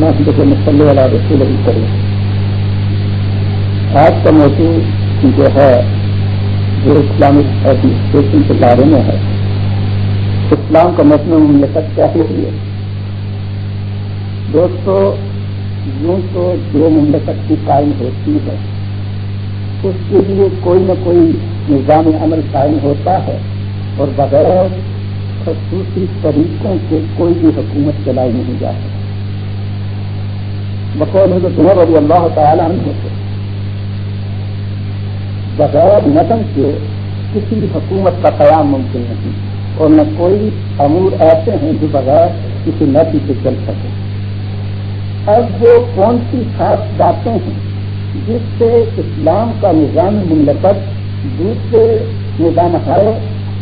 میں مسلح والا رسول ابھی آج کا موضوع جو ہے، جو اسلامک ایڈمنسٹریشن کے بارے میں ہے، اسلام کا متن مملکت کیا ہے دوستو، یوں تو جو مملکت کی قائم ہوتی ہے، اس کے لیے کوئی نہ کوئی نظام عمل قائم ہوتا ہے اور بغیر خصوصی طریقوں کے کوئی بھی حکومت چلائی نہیں جا سکتی بقول حضرت عمر رضی اللہ تعالیٰ عنہ سے، بغیر نظم کے کسی بھی حکومت کا قیام ممکن نہیں، اور نہ کوئی امور ایسے ہیں جو بغیر کسی نتی سے چل سکے۔ اب وہ کون سی خاص باتیں ہیں جس سے اسلام کا نظام مملکت دوسرے نظام ہر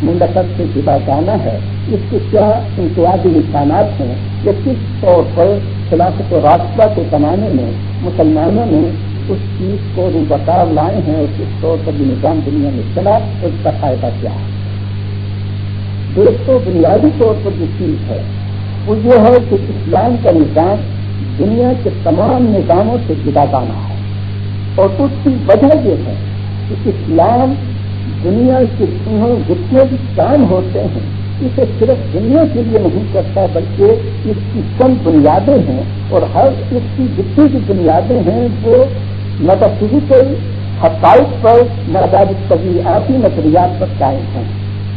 مملکت سے جدا جانا ہے، اس کے کیا امتیازی نشانات ہیں، یہ کس طور پر خلافت و رابطہ کے زمانے میں مسلمانوں نے اس چیز کو روبکار لائے ہیں اور کس طور پر بھی نظام دنیا میں چلا، اس کا فائدہ کیا؟ ہے دوستوں بنیادی طور پر جو چیز ہے، وہ یہ ہے کہ اسلام کا نظام دنیا کے تمام نظاموں سے جدا جانا ہے۔ اور اس کی وجہ یہ ہے کہ اسلام دنیا کے جتنے بھی کام ہوتے ہیں۔ اسے صرف دنیا کے لیے نہیں کرتا، بلکہ اس کی چند بنیادیں ہیں اور ہر اس کی جتنی بھی بنیادیں ہیں وہ فزیکل حقائق پر طبیعتی نظریات پر قائم ہیں۔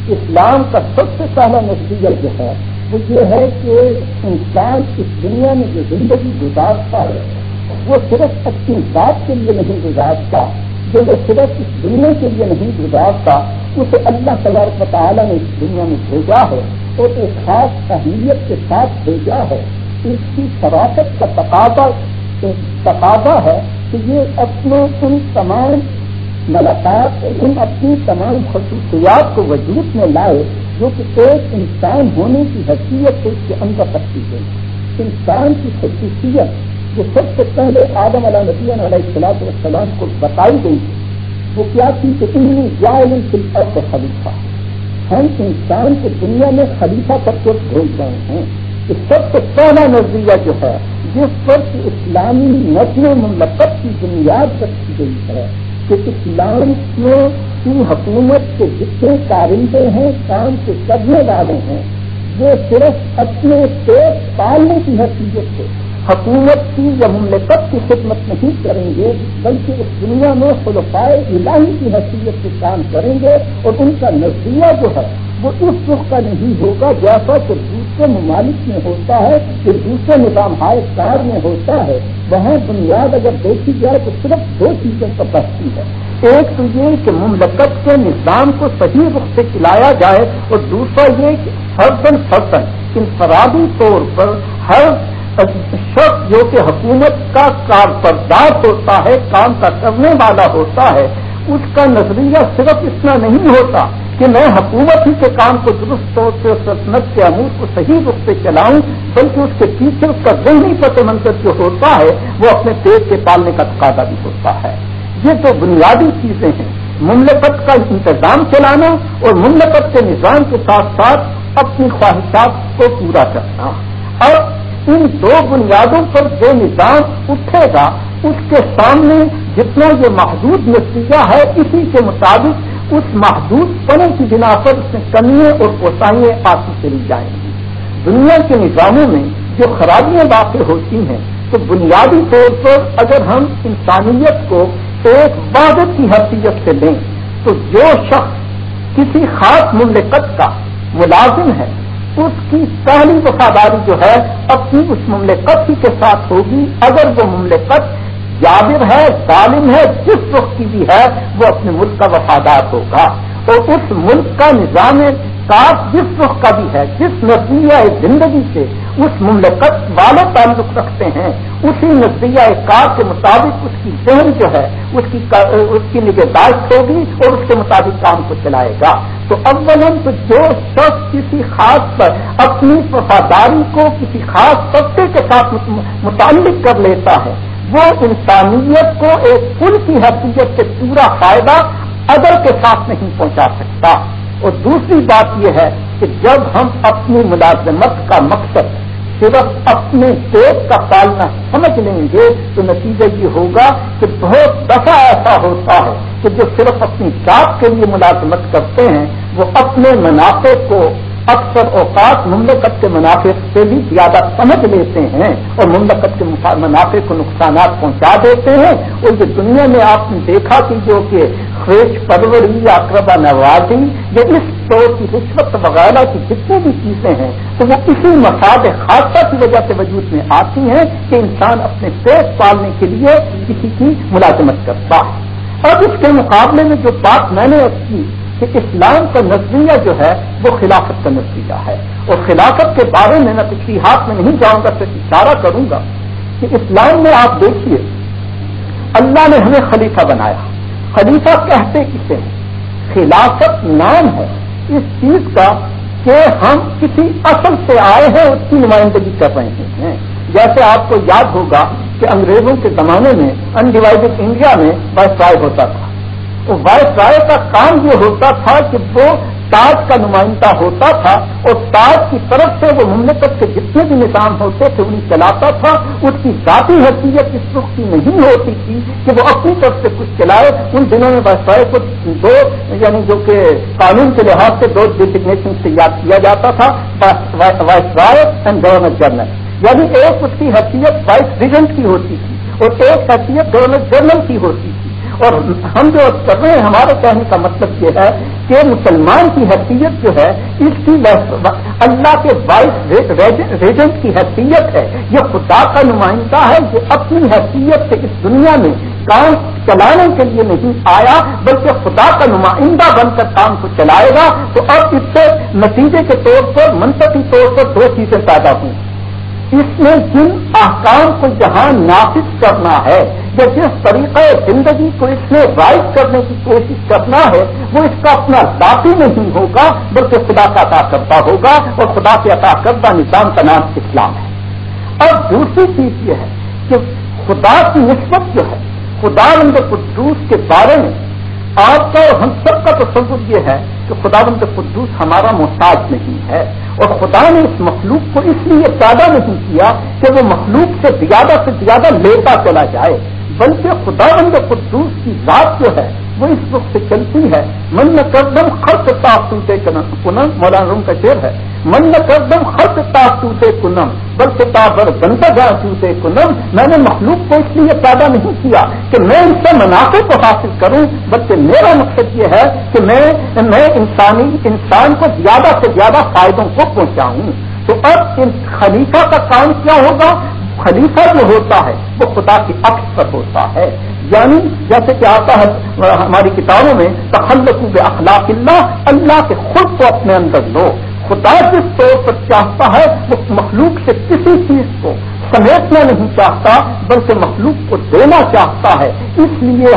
اسلام کا سب سے پہلا نظریہ جو ہے، وہ یہ ہے کہ انسان اس دنیا میں جو زندگی گزارتا ہے، وہ صرف اپنی بات کے لیے نہیں گزارتا جو وہ صرف اس دنیا کے لیے نہیں گزارتا اسے اللہ تبارک تعالیٰ نے اس دنیا میں بھیجا ہے اور ایک خاص اہمیت کے ساتھ بھیجا ہے۔ اس کی شراکت کا تقاضا تقاضا ہے کہ یہ اپنے ان تمام ملاقات ان اپنی تمام خصوصیات کو وجود میں لائے، جو کہ ایک انسان ہونے کی حیثیت کو اس کے اندر رکھتی گئی انسان کی خصوصیت جو سب سے پہلے آدم علیہ نبی علیہ السلاط والسلام کو بتائی گئی وہ کیا تھی کہ انہیں فلپ خلیفہ ہم انسان کو دنیا میں خلیفہ پر کو بھیج رہے ہیں کہ سب سے پہلا نظریہ جو ہے، جس پر اسلامی نسل مملکت مطلب کی بنیاد رکھی گئی ہے کہ اسلام میں کی حکومت کے جتنے کارندے ہیں، کام کے کرنے والے ہیں، وہ صرف اپنے پیٹ پالنے کی حیثیت سے حکومت کی یا مملکت کی خدمت نہیں کریں گے، بلکہ اس دنیا میں خلفائے الہی کی حیثیت سے کام کریں گے اور ان کا نظریہ جو ہے، وہ اس رخ کا نہیں ہوگا جیسا کہ دوسرے ممالک میں ہوتا ہے کہ دوسرے نظام ہائے کار میں ہوتا ہے۔ وہاں بنیاد اگر دیکھی جائے تو صرف دو چیزیں پر بچتی ہے۔ ایک تو یہ کہ مملکت کے نظام کو صحیح رخ سے چلایا جائے اور دوسرا یہ کہ فرزن فرزن، انفرادی طور پر ہر شخص جو کہ حکومت کا کارپردار ہوتا ہے، کام کا کرنے والا ہوتا ہے، اس کا نظریہ صرف اتنا نہیں ہوتا کہ میں حکومت ہی کے کام کو درست طور سے سلطنت کے امور کو صحیح روپ سے چلاؤں، بلکہ اس کے پیچھے اس کا ذہنی پت منظر جو ہوتا ہے، وہ اپنے پیٹ کے پالنے کا تقاضا بھی ہوتا ہے۔ یہ تو بنیادی چیزیں ہیں۔ مملکت کا انتظام چلانا اور مملکت کے نظام کے ساتھ ساتھ اپنی خواہشات کو پورا کرنا۔ اور ان دو بنیادوں پر جو نظام اٹھے گا، اس کے سامنے جتنا یہ محدود نتیجہ ہے اسی کے مطابق اس محدود پنے کی بنا پر اس میں کمیاں اور کوتاہیاں آتی چلی جائیں گی۔ دنیا کے نظاموں میں جو خرابیاں واقع ہوتی ہیں، تو بنیادی طور پر اگر ہم انسانیت کو ایک وعدت کی حیثیت سے لیں، تو جو شخص کسی خاص مملکت کا ملازم ہے اس کی پہلی وفاداری جو ہے اپنی اس مملکت ہی کے ساتھ ہوگی۔ اگر وہ مملکت جابر ہے، ظالم ہے، جس وقت کی بھی ہے، وہ اپنے ملک کا وفادار ہوگا۔ اور اس ملک کا نظام ساتھ جس وقت کا بھی ہے، جس نظریہ زندگی سے اس مملکت والے تعلق رکھتے ہیں، اسی نظریہ کار کے مطابق اس کی ذہن جو ہے، اس کی اس کی نگہداشت ہوگی اور اس کے مطابق کام کو چلائے گا۔ تو اولن تو جو شخص کسی خاص پر اپنی وفاداری کو کسی خاص طبقے کے ساتھ متعلق کر لیتا ہے، وہ انسانیت کو ایک پل کی حیثیت سے پورا فائدہ ادر کے ساتھ نہیں پہنچا سکتا۔ اور دوسری بات یہ ہے کہ جب ہم اپنی ملازمت کا مقصد صرف اپنے پیٹ کا پالنا سمجھ لیں گے، تو نتیجہ یہ ہوگا کہ بہت دفعہ ایسا ہوتا ہے کہ جو صرف اپنی ذات کے لیے ملازمت کرتے ہیں، وہ اپنے منافع کو اکثر اوقات مملکت کے منافع سے بھی زیادہ سمجھ لیتے ہیں اور مملکت کے منافع کو نقصانات پہنچا دیتے ہیں۔ اور یہ دنیا میں آپ نے دیکھا کہ جو کہ خیش پروری یا اقربا نوازی یا اس طور کی رشوت وغیرہ کی جتنی بھی چیزیں ہیں، تو وہ کسی مفاد خاصہ کی وجہ سے وجود میں آتی ہیں کہ انسان اپنے پیٹ پالنے کے لیے کسی کی ملازمت کرتا ہے۔ اور اس کے مقابلے میں جو بات میں نے کی، کہ اسلام کا نظریہ جو ہے، وہ خلافت کا نظریہ ہے۔ اور خلافت کے بارے میں میں پچھلی ہاتھ میں نہیں جاؤں گا، صرف اشارہ کروں گا کہ اسلام میں آپ دیکھیے، اللہ نے ہمیں خلیفہ بنایا۔ خلیفہ کہتے کسے ہیں؟ خلافت نام ہے۔ اس چیز کا کہ ہم کسی اصل سے آئے ہیں، اس کی نمائندگی کر رہے ہیں۔ جیسے آپ کو یاد ہوگا کہ انگریزوں کے زمانے میں انڈیوائڈیڈ انڈیا میں بس ہوتا تھا۔ تو وائس رائے کا کام یہ ہوتا تھا کہ وہ تاج کا نمائندہ ہوتا تھا اور تاج کی طرف سے وہ مملکت کے جتنے بھی نظام ہوتے تھے، انہیں چلاتا تھا۔ اس کی ذاتی حیثیت اس وقت کی نہیں ہوتی تھی کہ وہ اپنی طرف سے کچھ چلائے۔ ان دنوں میں وائس کو دو یعنی جو کہ قانون کے لحاظ سے دو ڈیزگنیشن سے یاد کیا جاتا تھا viceroy and governor general یعنی ایک اس کی حیثیت وائس ریجنٹ کی ہوتی تھی اور ایک حیثیت گورنر جنرل کی ہوتی تھی۔ اور ہم جو کر رہے ہیں، ہمارے کہنے کا مطلب یہ ہے کہ مسلمان کی حیثیت جو ہے، اس کی اللہ کے وائس ریجنٹ کی حیثیت ہے۔ یہ خدا کا نمائندہ ہے جو اپنی حیثیت سے اس دنیا میں کام چلانے کے لیے نہیں آیا، بلکہ خدا کا نمائندہ بن کر کام کو چلائے گا۔ تو اب اس سے نتیجے کے طور پر، منطقی طور پر دو چیزیں پیدا ہوئی اس میں جن احکام کو جہاں نافذ کرنا ہے، یا جس طریقہ زندگی کو اس میں رائٹ کرنے کی کوشش کرنا ہے، وہ اس کا اپنا ذاتی نہیں ہوگا، بلکہ خدا کا عطا کرتا ہوگا اور خدا کے عطا کردہ نظام کا نام اسلام ہے۔ اور دوسری چیز یہ ہے کہ خدا کی نسبت جو ہے، خدا رند قدوس کے بارے میں آپ کا اور ہم سب کا تصور یہ ہے کہ خدا بند قدوس ہمارا محتاج نہیں ہے۔ اور خدا نے اس مخلوق کو اس لیے پیدا نہیں کیا کہ وہ مخلوق سے زیادہ سے زیادہ لیتا چلا جائے۔ بلکہ خدا بند قدوس کی ذات جو ہے، وہ اس وقت سے چلتی ہے۔ من نہ کردم خرچ تاپ ٹوٹے کنم مولانا روم کا شیر ہے۔ من نہ کردم خرچ تاپ ٹوٹے کنم، بلکہ تابر بنتا جا ٹوٹے کنم۔ میں نے مخلوق کو اس لیے پیدا نہیں کیا کہ میں ان سے منافع کو حاصل کروں، بلکہ میرا مقصد یہ ہے کہ میں میں انسانی، انسان کو زیادہ سے زیادہ فائدوں کو پہنچاؤں۔ تو اب ان خلیفہ کا کام کیا ہوگا؟ خلیفہ جو ہوتا ہے وہ خدا کی عکس پر ہوتا ہے۔ یعنی جیسے کہ آتا ہے ہماری کتابوں میں تخلق اخلاق اللہ اللہ کے خود کو اپنے اندر لو۔ خدا جس طور پر چاہتا ہے، وہ مخلوق سے کسی چیز کو سمیٹنا نہیں چاہتا، بلکہ مخلوق کو دینا چاہتا ہے۔ اس لیے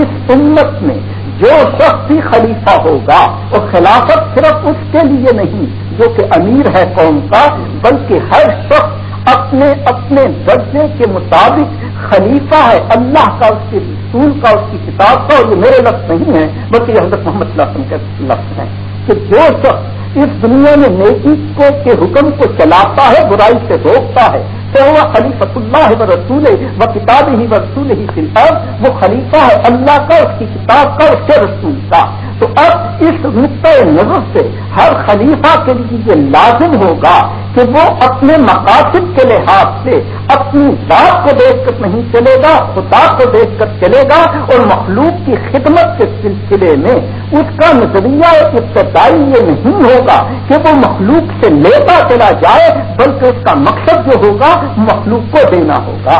اس امت میں جو شخص بھی خلیفہ ہوگا، اور خلافت صرف اس کے لیے نہیں، جو کہ امیر ہے قوم کا، بلکہ ہر شخص اپنے اپنے درجے کے مطابق خلیفہ ہے، اللہ کا اس کے رسول کا، اس کی کتاب کا، اور یہ میرے لفظ نہیں ہے بلکہ یہ حضرت محمد صلی اللہ علیہ وسلم کے لفظ ہیں۔ کہ جو شخص اس دنیا میں نیکی کو کے حکم کو چلاتا ہے، برائی سے روکتا ہے، تو وہ خلیفۃ اللہ و رسول و کتاب ہی و رسول ہی فلحال وہ خلیفہ ہے اللہ کا، اس کی کتاب کا، اس کے رسول کا۔ تو اب اس نقطۂ نظر سے ہر خلیفہ کے لیے یہ لازم ہوگا کہ وہ اپنے مقاصد کے لحاظ سے اپنی ذات کو دیکھ کر نہیں چلے گا، خدا کو دیکھ کر چلے گا اور مخلوق کی خدمت کے سلسلے میں اس کا نظریہ ابتدائی یہ نہیں ہوگا کہ وہ مخلوق سے لیتا چلا جائے، بلکہ اس کا مقصد جو ہوگا، مخلوق کو دینا ہوگا۔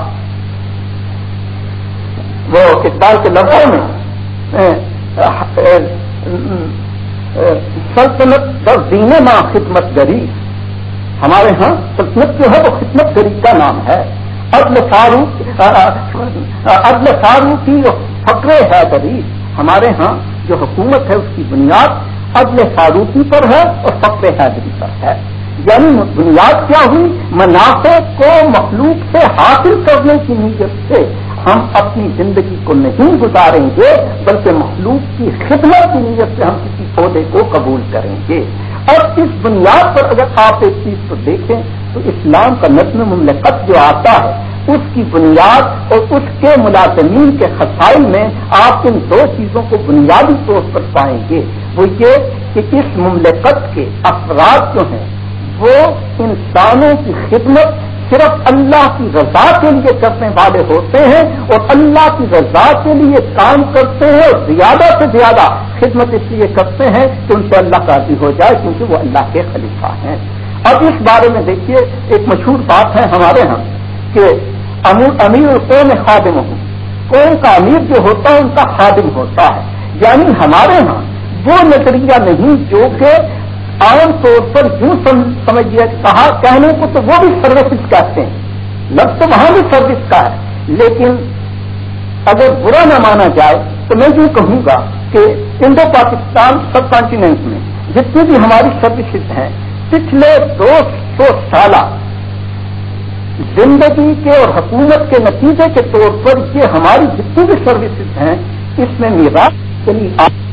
وہ کتاب کے لفظوں میں سلطنت پر دین ماں خدمت گری۔ ہمارے ہاں سلطنت جو ہے وہ خدمت گری کا نام ہے۔ عدل فاروق عدل فاروقی فقر ہے گری، ہمارے ہاں جو حکومت ہے اس کی بنیاد عدل فاروقی پر ہے اور فقر حیدری پر ہے۔ یعنی بنیاد کیا ہوئی؟ منافع کو مخلوق سے حاصل کرنے کی نیت سے ہم اپنی زندگی کو نہیں گزاریں گے، بلکہ مخلوق کی خدمت کی نیت سے ہم کسی پودے کو قبول کریں گے۔ اور اس بنیاد پر اگر آپ ایک چیز کو دیکھیں، تو اسلام کا نظم مملکت جو آتا ہے، اس کی بنیاد اور اس کے ملازمین کے خسائل میں آپ ان دو چیزوں کو بنیادی طور پر پائیں گے۔ وہ یہ کہ اس مملکت کے افراد جو ہیں، وہ انسانوں کی خدمت صرف اللہ کی رضا کے لیے کرنے والے ہوتے ہیں اور اللہ کی رضا کے لیے کام کرتے ہیں اور زیادہ سے زیادہ خدمت اس لیے کرتے ہیں کہ ان سے اللہ راضی ہو جائے کیونکہ وہ اللہ کے خلیفہ ہیں۔ اب اس بارے میں دیکھیے، ایک مشہور بات ہے ہمارے ہاں کہ امیر قوم خادم ہوں۔ قوم کا امیر جو ہوتا ہے، ان کا خادم ہوتا ہے۔ یعنی ہمارے ہاں وہ نظریہ نہیں جو کہ عام طور پر یوں سمجھیے، کہا کہنے کو تو وہ بھی سروسز کہتے ہیں۔ لفظ تو وہاں بھی سروس کا ہے، لیکن اگر برا نہ مانا جائے تو میں یوں کہوں گا کہ انڈو پاکستان سب کانٹیننٹ میں جتنی بھی ہماری سروسز ہیں، پچھلے دو سو سالہ زندگی کے اور حکومت کے نتیجے کے طور پر یہ ہماری جتنی بھی سروسز ہیں، اس میں میرا چلی یعنی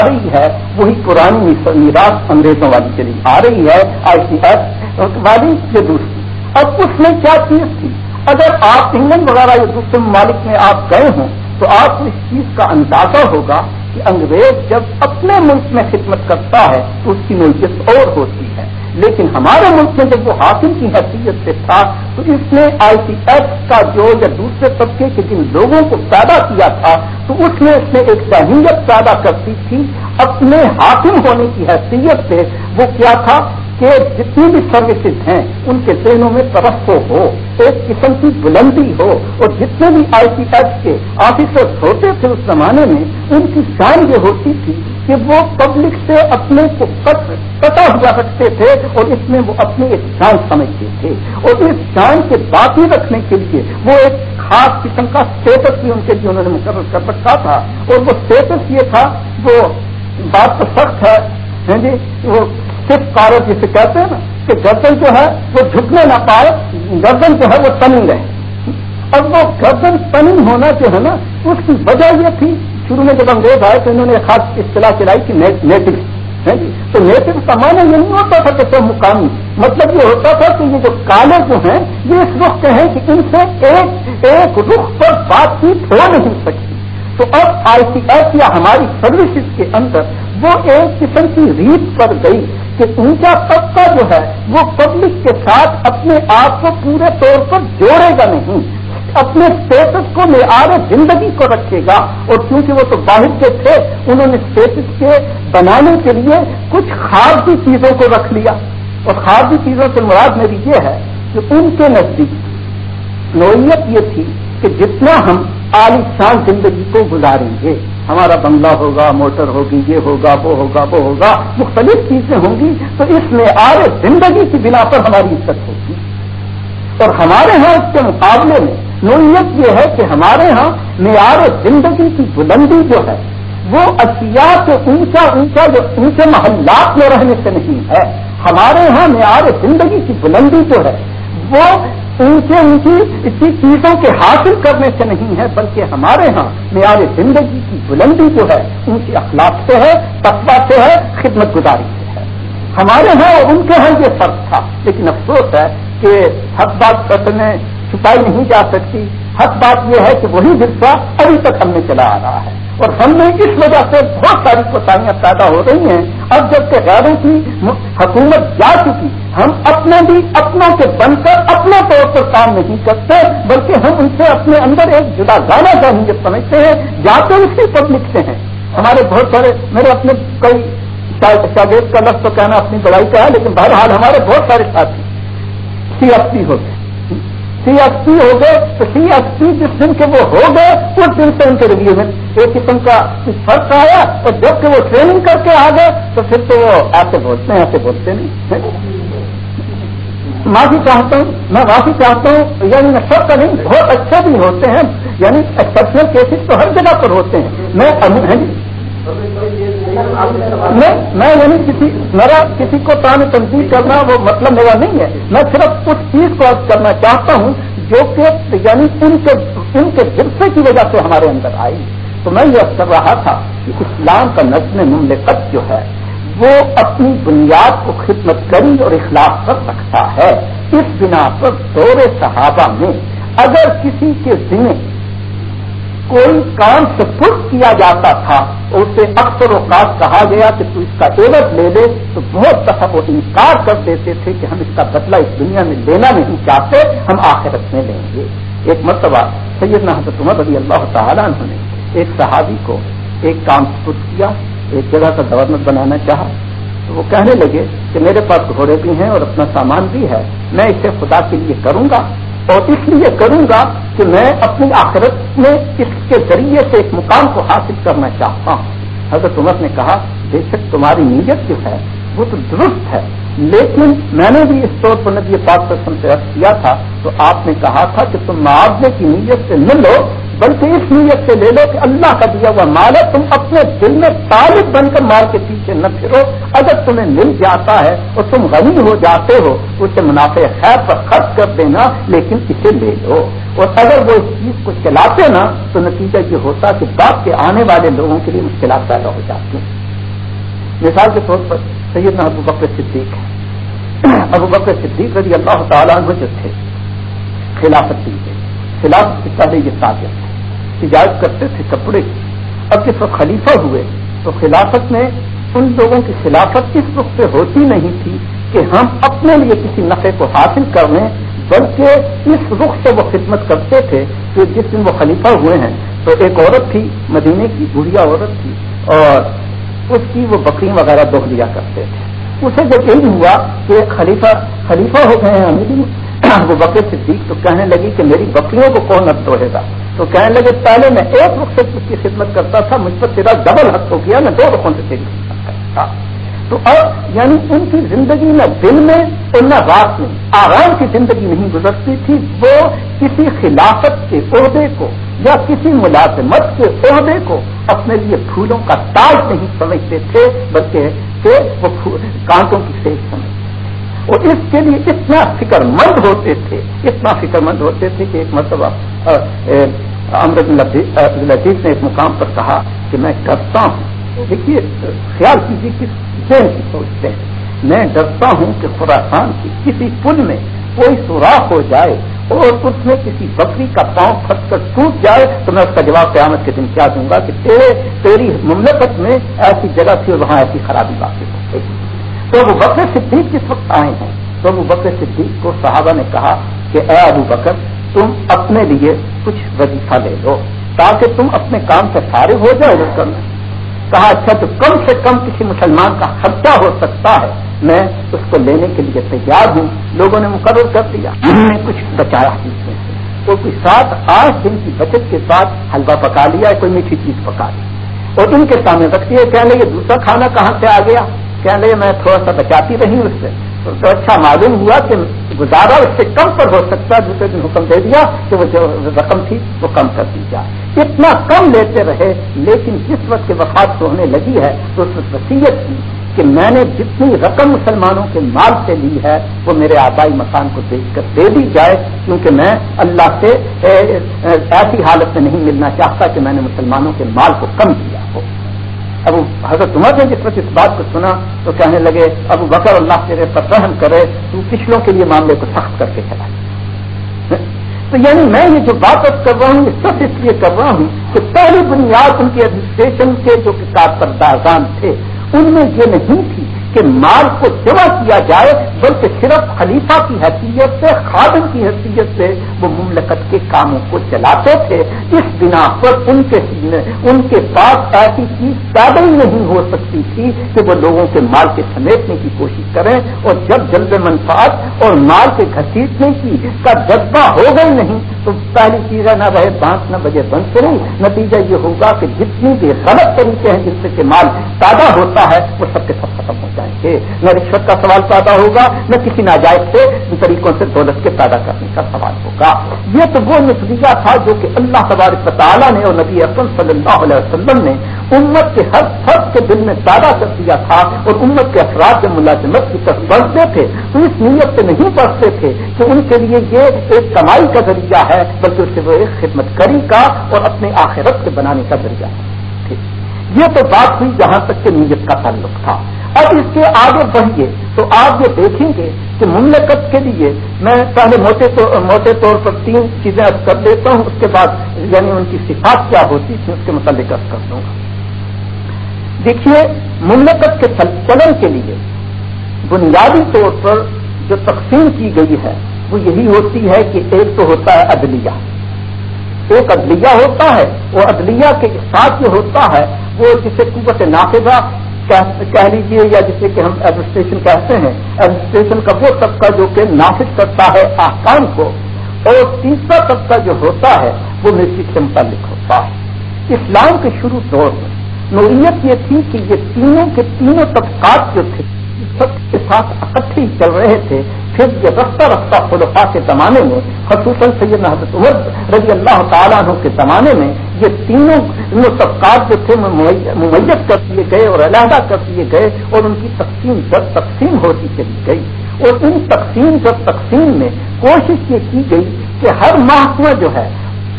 آ رہی ہے، وہی پرانی میراث انگریزوں والی چلی آ رہی ہے آئی سی ایس والی یہ دوسری۔ اب اس میں کیا چیز تھی؟ اگر آپ انگلینڈ وغیرہ یا دوسرے ممالک میں آپ گئے ہوں، تو آپ کو اس چیز کا اندازہ ہوگا کہ انگریز جب اپنے ملک میں خدمت کرتا ہے، تو اس کی نوعیت اور ہوتی ہے۔ لیکن ہمارے ملک میں جب وہ حاصل کی حیثیت سے تھا، تو اس نے آئی سی ایس کا جو یا دوسرے طبقے کے جن لوگوں کو پیدا کیا تھا، تو اس میں اس نے ایک ذہنیت پیدا کرتی تھی، اپنے حاکم ہونے کی حیثیت سے وہ کیا تھا کہ جتنی بھی سروسز ہیں، ان کے ذہنوں میں ترقو ہو، ایک قسم کی بلندی ہو، اور جتنے بھی آئی سی ایس کے آفیسر ہوتے تھے اس زمانے میں، ان کی شان یہ ہوتی تھی کہ وہ پبلک سے اپنے کو پتا ہوا رکھتے تھے اور اس میں وہ اپنی ایک جان سمجھتے تھے اور اس جان کے باقی رکھنے کے لیے وہ ایک خاص قسم کا اسٹیٹس بھی ان کے لیے انہوں نے مقرر کر رکھا تھا اور وہ اسٹیٹس یہ تھا، وہ بات تو سخت ہے ہاں جی وہ صرف کارو جسے کہتے ہیں نا کہ گردن جو ہے وہ جھکنے نہ پائے، گردن جو ہے وہ تنگ رہے اور وہ گردن تنگ ہونا جو ہے نا، اس کی وجہ یہ تھی شروع میں جب انگریز آئے تو انہوں نے خاص اصطلاح چلائی کہ نیٹو جی؟ تو نیٹو کا معنی یہ نہیں ہوتا تھا کہ سب مقامی. مطلب یہ ہوتا تھا کہ یہ جو کالے جو ہیں، یہ اس رخ کے ہیں کہ ان سے ایک ایک رخ پر بات چیت ہو نہیں سکتی. تو اب آئی سی ایس یا ہماری سروسز کے اندر وہ ایک قسم کی ریت پر گئی کہ اونچا طبقہ جو ہے، وہ پبلک کے ساتھ اپنے آپ کو پورے طور پر جوڑے گا نہیں. اپنے اسٹیٹس کو، معیار زندگی کو رکھے گا۔ اور کیونکہ وہ تو باہر کے تھے، انہوں نے اسٹیٹس کے بنانے کے لیے کچھ خارجی چیزوں کو رکھ لیا۔ اور خارجی چیزوں سے مراد میری یہ ہے کہ ان کے نزدیک نوعیت یہ تھی کہ جتنا ہم عالیشان زندگی کو گزاریں گے، ہمارا بنگلہ ہوگا، موٹر ہوگی، یہ ہوگا، وہ ہوگا وہ ہوگا، مختلف چیزیں ہوں گی، تو اس میں آر زندگی کی بنا پر ہماری عزت ہوگی۔ اور ہمارے ہاں اس کے مقابلے میں نوعیت یہ ہے کہ ہمارے ہاں معیار زندگی کی بلندی جو ہے، وہ اشیاء سے اونچا اونچا جو اونچے محلات میں رہنے سے نہیں ہے۔ ہمارے ہاں معیار زندگی کی بلندی جو ہے، وہ اونچے اونچی چیزوں کے حاصل کرنے سے نہیں ہے، بلکہ ہمارے ہاں معیار زندگی کی بلندی جو ہے اونچی اخلاق سے ہے تقوا سے ہے، خدمت گزاری سے ہے۔ ہمارے ہاں اور ان کے ہاں یہ فرق تھا، لیکن افسوس ہے کہ حق بات کرنے چھپائی نہیں جا سکتی۔ حق بات یہ ہے کہ وہی حصہ ابھی تک ہم نے چلا آ رہا ہے۔ اور ہم نے اس وجہ سے بہت ساری کوتاہیاں پیدا ہو رہی ہیں۔ اب جبکہ غیروں کی حکومت جا چکی، ہم اپنے بھی اپنوں کے بن کر اپنے طور پر کام نہیں کرتے، بلکہ ہم ان سے اپنے اندر ایک جدا گانا ذہنیت سمجھتے ہیں جاتے اسی پبلک سے ہیں۔ ہمارے بہت سارے، میرے اپنے کئی شاگرد کا لفظ تو کہنا اپنی بڑائی کا ہے، لیکن بہرحال ہمارے بہت سارے ساتھی سی ایف پی ہوتے ہیں۔ سی ایس پی ہو گئے، تو سی ایس پی جس دن کے وہ ہو گئے، اس دن سے ان کے رویے میں ایک قسم کا فرق آیا اور جبکہ وہ ٹریننگ کر کے آ گئے، تو پھر تو وہ ایسے بولتے ہیں، ایسے بولتے نہیں معافی چاہتا ہوں، میں معافی چاہتا ہوں یعنی میں سب کا نہیں، بہت اچھے بھی ہوتے ہیں یعنی ایکسپشنل کیسز تو ہر جگہ پر ہوتے ہیں، میں جی؟ میں یعنی کسی، میرا کسی کو تان تنظیم کرنا وہ مطلب میرا نہیں ہے۔ میں صرف اس چیز کو کرنا چاہتا ہوں جو کہ یعنی ان کے ان کے جرسے کی وجہ سے ہمارے اندر آئی۔ تو میں یہ کر رہا تھا کہ اسلام کا نظم مملکت جو ہے، وہ اپنی بنیاد کو خدمت کری اور اخلاق پر رکھتا ہے۔ اس بنا پر دور صحابہ میں اگر کسی کے ذمہ کوئی کام سپرد کیا جاتا تھا اور اسے اکثر اوقات کہا گیا کہ تو اس کا عورت لے لے، تو بہت دفعہ وہ انکار کر دیتے تھے کہ ہم اس کا بدلہ اس دنیا میں لینا نہیں چاہتے، ہم آخرت میں لیں گے۔ ایک مرتبہ سیدنا حضرت عمر رضی اللہ تعالیٰ عنہ نے ایک صحابی کو ایک کام سپرد کیا، ایک جگہ کا گورنر بنانا چاہا۔ تو وہ کہنے لگے کہ میرے پاس گھوڑے بھی ہیں اور اپنا سامان بھی ہے، میں اسے خدا کے لیے کروں گا۔ اور اس لیے کروں گا کہ میں اپنی آخرت میں اس کے ذریعے سے ایک مقام کو حاصل کرنا چاہتا ہوں۔ حضرت عمر نے کہا، بے شک تمہاری نیت جو ہے وہ تو درست ہے۔ لیکن میں نے بھی اس طور پر نبی پاک پر سے کیا تھا، تو آپ نے کہا تھا کہ تم معاوضے کی نیت سے نہ لو، بلکہ اس نیت سے لے لو کہ اللہ کا دیا ہوا مال ہے، تم اپنے دل میں طالب بن کر مال کے پیچھے نہ پھرو۔ اگر تمہیں مل جاتا ہے اور تم غنی ہو جاتے ہو اسے منافع خیر پر خرچ کر دینا، لیکن اسے لے لو۔ اور اگر وہ اس چیز کو چلاتے نا، تو نتیجہ یہ ہوتا کہ باپ کے آنے والے لوگوں کے لیے مشکلات پیدا ہو جاتی ہیں۔ مثال کے طور پر سیدنا ابو بکر صدیق ہے ابو بکر صدیق رضی اللہ تعالیٰ عنہ جو تھے، خلافت دی گئی خلافت سے پہلے یہ سازش ہے تجارت کرتے تھے کپڑے۔ کی اب جس وقت خلیفہ ہوئے تو خلافت میں ان لوگوں کی خلافت اس رخ سے ہوتی نہیں تھی کہ ہم اپنے لیے کسی نفے کو حاصل کر لیں، بلکہ اس رخ سے وہ خدمت کرتے تھے کہ جس دن وہ خلیفہ ہوئے ہیں۔ تو ایک عورت تھی، مدینے کی بڑھیا عورت تھی اور اس کی وہ بکری وغیرہ دکھ لیا کرتے تھے۔ اسے جب علم ہوا کہ خلیفہ خلیفہ ہو گئے ہیں وہ بکر صدیق تو کہنے لگی کہ میری بکریوں کو کون اب دوڑے گا؟ تو کہنے لگے، پہلے میں ایک وقت سے اس کی خدمت کرتا تھا، مجھ پر تیرا ڈبل حق ہو گیا، میں دو رقم سے تیری خدمت کرتا تو اب یعنی ان کی زندگی نہ دن میں اور نہ رات میں آرام کی زندگی نہیں گزرتی تھی، وہ کسی خلافت کے عہدے کو یا کسی ملازمت کے عہدے کو اپنے لیے پھولوں کا تاج نہیں سمجھتے تھے، بلکہ کہ وہ کانٹوں کی سیک سمجھتے اور اس کے لیے اتنا فکر مند ہوتے تھے، اتنا فکر مند ہوتے تھے کہ ایک مرتبہ امرت لطیف نے ایک مقام پر کہا کہ میں ڈرتا ہوں۔ دیکھیے، خیال کیجیے کس ذہن کی سوچتے ہیں میں ڈرتا ہوں کہ خوراسان کی کسی پل میں کوئی سوراخ ہو جائے اور اس میں کسی بکری کا پاؤں پھنس کر ٹوٹ جائے تو میں اس کا جواب قیامت کے دن کیا دوں گا کہ تیرے، تیری مملکت میں ایسی جگہ تھی اور وہاں ایسی خرابی واقع ہو گئی۔ تو ابو بکر صدیق کس وقت آئے ہیں؟ تو ابو بکر صدیق کو صحابہ نے کہا کہ اے ابو بکر، تم اپنے لیے کچھ وظیفہ لے لو تاکہ تم اپنے کام سے فارغ ہو جاؤ۔ کرنا کہا اچھا کم سے کم کسی مسلمان کا خرچہ ہو سکتا ہے۔ میں اس کو لینے کے لیے تیار ہوں۔ لوگوں نے مقرر کر دیا۔ نے کچھ بچایا۔ اس میں سے تو کوئی سات آٹھ دن کی بچت کے ساتھ حلوہ پکا لیا، کوئی میٹھی چیز پکا لی۔ اور ان کے سامنے رکھتی ہے کہنے لگے، دوسرا کھانا کہاں سے آ گیا؟ کہنے لگے، میں تھوڑا سا بچاتی رہی اس سے۔ تو اچھا معلوم ہوا کہ گزارا اس سے کم پر ہو سکتا دوسرے دن حکم دے دیا کہ وہ جو رقم تھی وہ کم کر دی جائے۔ اتنا کم لیتے رہے، لیکن جس وقت کے وفات ہونے لگی ہے، تو اس وقت وسیعت کی کہ میں نے جتنی رقم مسلمانوں کے مال سے لی ہے، وہ میرے آبائی مکان کو دیکھ کر دے دی جائے، کیونکہ میں اللہ سے ایسی حالت میں نہیں ملنا چاہتا کہ میں نے مسلمانوں کے مال کو کم کیا ہو۔ ابو حضرت عمر نے جس وقت اس بات کو سنا تو کہنے لگے، ابو بکر اللہ تیرے پر رحم کرے، تو پچھلوں کے لیے معاملے کو سخت کر کے چلا۔ تو یعنی میں یہ جو بات کر رہا ہوں یہ سب اس لیے کر رہا ہوں کہ پہلی بنیاد ان کی ایڈمنسٹریشن کے جو کتاب پر دازان تھے، ان میں یہ نہیں تھی کہ مال کو جمع کیا جائے، بلکہ صرف خلیفہ کی حیثیت سے، خادم کی حیثیت سے وہ مملکت کے کاموں کو چلاتے تھے۔ اس بنا پر ان کے ان کے پاس ایسی چیز پیدا ہی نہیں ہو سکتی تھی کہ وہ لوگوں کے مال کے سمیٹنے کی کوشش کریں۔ اور جب جلد منفاط اور مال کے گھسیٹنے کی کا جذبہ ہو گئی نہیں، تو پہلی چیزیں نہ رہے، بانس نہ بجے، بند کروں نتیجہ یہ ہوگا کہ جتنی بھی غلط طریقے ہیں، جس سے کہ مال پیدا ہوتا ہے، وہ سب کے سب ختم ہو جائیں گے نہ رشوت کا سوال پیدا ہوگا، نہ کسی ناجائز سے طریقوں سے دولت کے پیدا کرنے کا سوال ہوگا۔ یہ تو وہ نتیجہ تھا جو کہ اللہ تبارک تعالیٰ نے اور نبی اکرم صلی اللہ علیہ وسلم نے امت کے ہر فرد کے دل میں پیدا کر دیا تھا اور امت کے افراد جو ملازمت کی طرف بڑھتے تھے۔ تو اس نیت سے نہیں پڑھتے تھے کہ ان کے لیے یہ ایک کمائی کا ذریعہ ہے، بلکہ اس سے وہ ایک خدمت کری کا اور اپنے آخرت کے بنانے کا ذریعہ ہے۔ یہ تو بات ہوئی جہاں تک کہ نیت کا تعلق تھا۔ اب اس کے آگے بڑھیے تو آپ یہ دیکھیں گے کہ مملکت کے لیے میں پہلے موٹے موٹے طور پر تین چیزیں اب کر دیتا ہوں، اس کے بعد یعنی ان کی صفات کیا ہوتی تھی اس کے متعلق اب کر دوں گا۔ دیکھیے، مملکت کے چلن کے لیے بنیادی طور پر جو تقسیم کی گئی ہے، وہ یہی ہوتی ہے کہ ایک تو ہوتا ہے عدلیہ۔ ایک عدلیہ ہوتا ہے، وہ عدلیہ کے ساتھ جو ہوتا ہے، وہ جسے قوت نافذہ کہہ لیجیے یا جسے کہ ہم ایڈمنسٹریشن کہتے ہیں ایڈمنسٹریشن کا وہ طبقہ جو کہ نافذ کرتا ہے آسان کو، اور تیسرا طبقہ جو ہوتا ہے، وہ ملٹری سے متعلق ہوتا ہے۔ اسلام کے شروع دور میں نوعیت یہ تھی کہ یہ تینوں کے تینوں طبقات جو تھے، سب کے ساتھ اکٹھے چل رہے تھے۔ پھر یہ رفتہ رفتہ خلفا کے زمانے میں، خصوصاً سید حضرت عمر رضی اللہ تعالیٰ عنہ کے زمانے میں یہ تینوں طبقات جو تھے ممیت کر دیے گئے اور علیحدہ کر دیے گئے اور ان کی تقسیم جب تقسیم ہوتی چلی گئی اور ان تقسیم جب تقسیم میں کوشش یہ کی گئی کہ ہر محکمہ جو ہے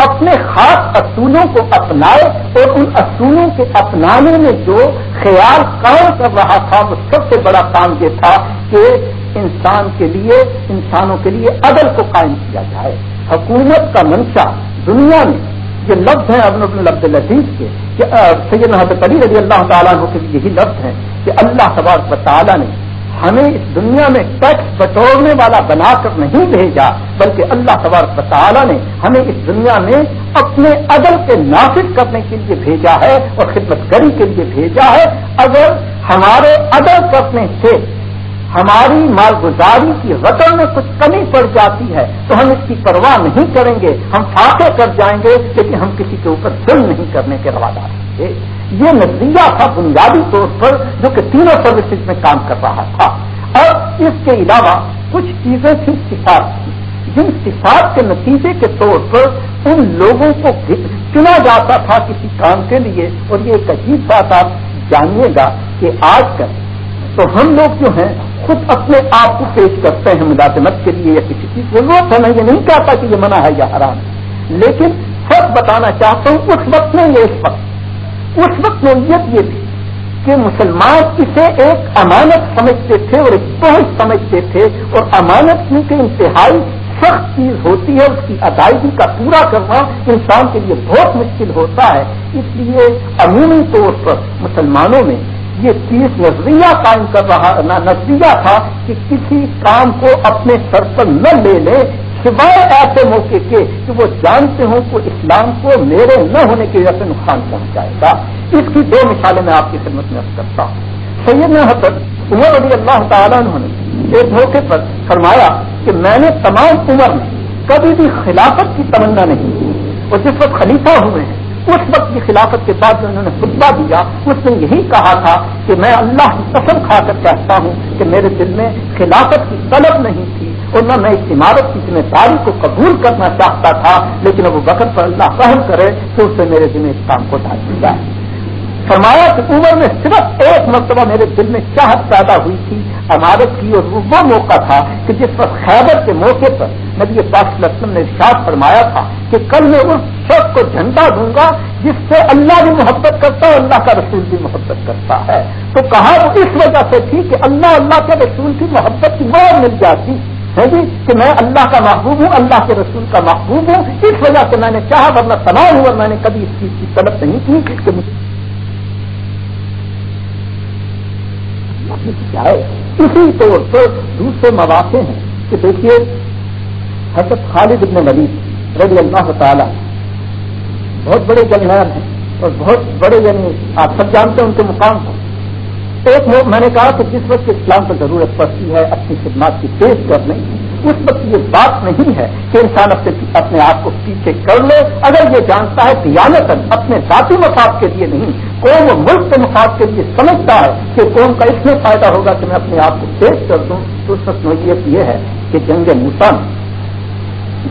اپنے خاص اصولوں کو اپنائے اور ان اصولوں کے اپنانے میں جو خیال کام کر رہا تھا، وہ سب سے بڑا کام یہ تھا کہ انسان کے لیے، انسانوں کے لیے عدل کو قائم کیا جائے۔ حکومت کا منشا دنیا میں یہ لفظ ہیں ابن ابن لفظ لذیذ کے کہ سید محمد علی رضی اللہ تعالیٰ کے یہی لفظ ہیں کہ اللہ تبارک تعالیٰ نے ہمیں اس دنیا میں ٹیکس بٹورنے والا بنا کر نہیں بھیجا، بلکہ اللہ تبارک تعالیٰ نے ہمیں اس دنیا میں اپنے عدل کے نافذ کرنے کے لیے بھیجا ہے اور خدمت گری کے لیے بھیجا ہے۔ اگر ہمارے عدل کرنے سے ہماری مالگزاری کی رقم میں کچھ کمی پڑ جاتی ہے تو ہم اس کی پرواہ نہیں کریں گے، ہم فاقے کر جائیں گے، لیکن ہم کسی کے اوپر ظلم نہیں کرنے کے روادار تھے یہ نظریہ تھا بنیادی طور پر جو کہ تینوں سروسز میں کام کر رہا تھا۔ اور اس کے علاوہ کچھ چیزیں تھیں صفات تھی جن صفات کے نتیجے کے طور پر ان لوگوں کو چنا جاتا تھا کسی کام کے لیے۔ اور یہ ایک عجیب بات آپ جانیے گا کہ آج کل تو ہم لوگ جو ہیں خود اپنے آپ کو پیش کرتے ہیں ملازمت کے لیے یا کسی چیز ضرورت ہے میں یہ نہیں چاہتا کہ یہ منع ہے یا حرام ہے۔ لیکن سب بتانا چاہتا ہوں، اس وقت میں یہ اس وقت۔ اس وقت نوعیت یہ تھی کہ مسلمان اسے ایک امانت سمجھتے تھے اور ایک بہت سمجھتے تھے اور امانت کیونکہ انتہائی سخت چیز ہوتی ہے، اس کی ادائیگی کا پورا کرنا انسان کے لیے بہت مشکل ہوتا ہے۔ اس لیے عمومی طور پر مسلمانوں میں یہ چیز نظریہ قائم کر رہا نظریہ تھا کہ کسی کام کو اپنے سر پر نہ لے لے، سوائے ایسے موقع کے کہ وہ جانتے ہوں کہ اسلام کو میرے نہ ہونے کی وجہ سے نقصان پہنچائے گا۔ اس کی دو مثالیں میں آپ کی خدمت میں کرتا ہوں۔ سید حضرت عمر رضی اللہ تعالیٰ نے ایک موقع پر فرمایا کہ میں نے تمام عمر میں کبھی بھی خلافت کی تمنا نہیں کی۔ اور جس وقت خلیفہ ہوئے ہیں اس وقت کی خلافت کے بعد جو انہوں نے خطبہ دیا، اس نے یہی کہا تھا کہ میں اللہ کی قسم کھا کر کہتا ہوں کہ میرے دل میں خلافت کی طلب نہیں تھی اور نہ میں اس عمارت کی ذمہ داری کو قبول کرنا چاہتا تھا، لیکن اب وہ وقت پر اللہ فہم کرے تو اس سے میرے ذمہ اس کام کو ڈال دیا۔ ہے فرمایا کہ عمر میں صرف ایک مرتبہ میرے دل میں چاہت پیدا ہوئی تھی، عمارت کی اور وہ موقع تھا کہ جس وقت خیبر کے موقع پر نبی پاک وسلم نے ارشاد فرمایا تھا کہ کل میں اس شخص کو جھنڈا دوں گا جس سے اللہ بھی محبت کرتا ہے اللہ کا رسول بھی محبت کرتا ہے۔ تو کہا وہ اس وجہ سے تھی کہ اللہ اللہ کے رسول کی محبت کی مور مل جاتی۔ ہے جی کہ میں اللہ کا محبوب ہوں، اللہ کے رسول کا محبوب ہوں۔ اس وجہ سے میں نے چاہا ورنہ تمام عمر میں نے کبھی اس چیز کی طلب نہیں کی کہ مجھے جائے اسی طور پر دوسرے مواقع ہیں کہ دیکھیے، حضرت خالد ابن ولید رضی اللہ تعالی بہت بڑے جنرل ہیں اور بہت بڑے یعنی آپ سب جانتے ہیں ان کے مقام کو ایک میں نے کہا کہ جس وقت اسلام کو ضرورت پڑتی ہے، اپنی خدمات کی پیش کرنے اس وقت یہ بات نہیں ہے کہ انسان اپنے اپنے آپ کو پیچھے کر لے۔ اگر یہ جانتا ہے دیانت اپنے ذاتی مفاد کے لیے نہیں، قوم ملک کے مفاد کے لیے سمجھتا ہے کہ قوم کا اس میں فائدہ ہوگا کہ میں اپنے آپ کو پیش کر دوں۔ تو اس وقت نوعیت یہ ہے کہ جنگ موسا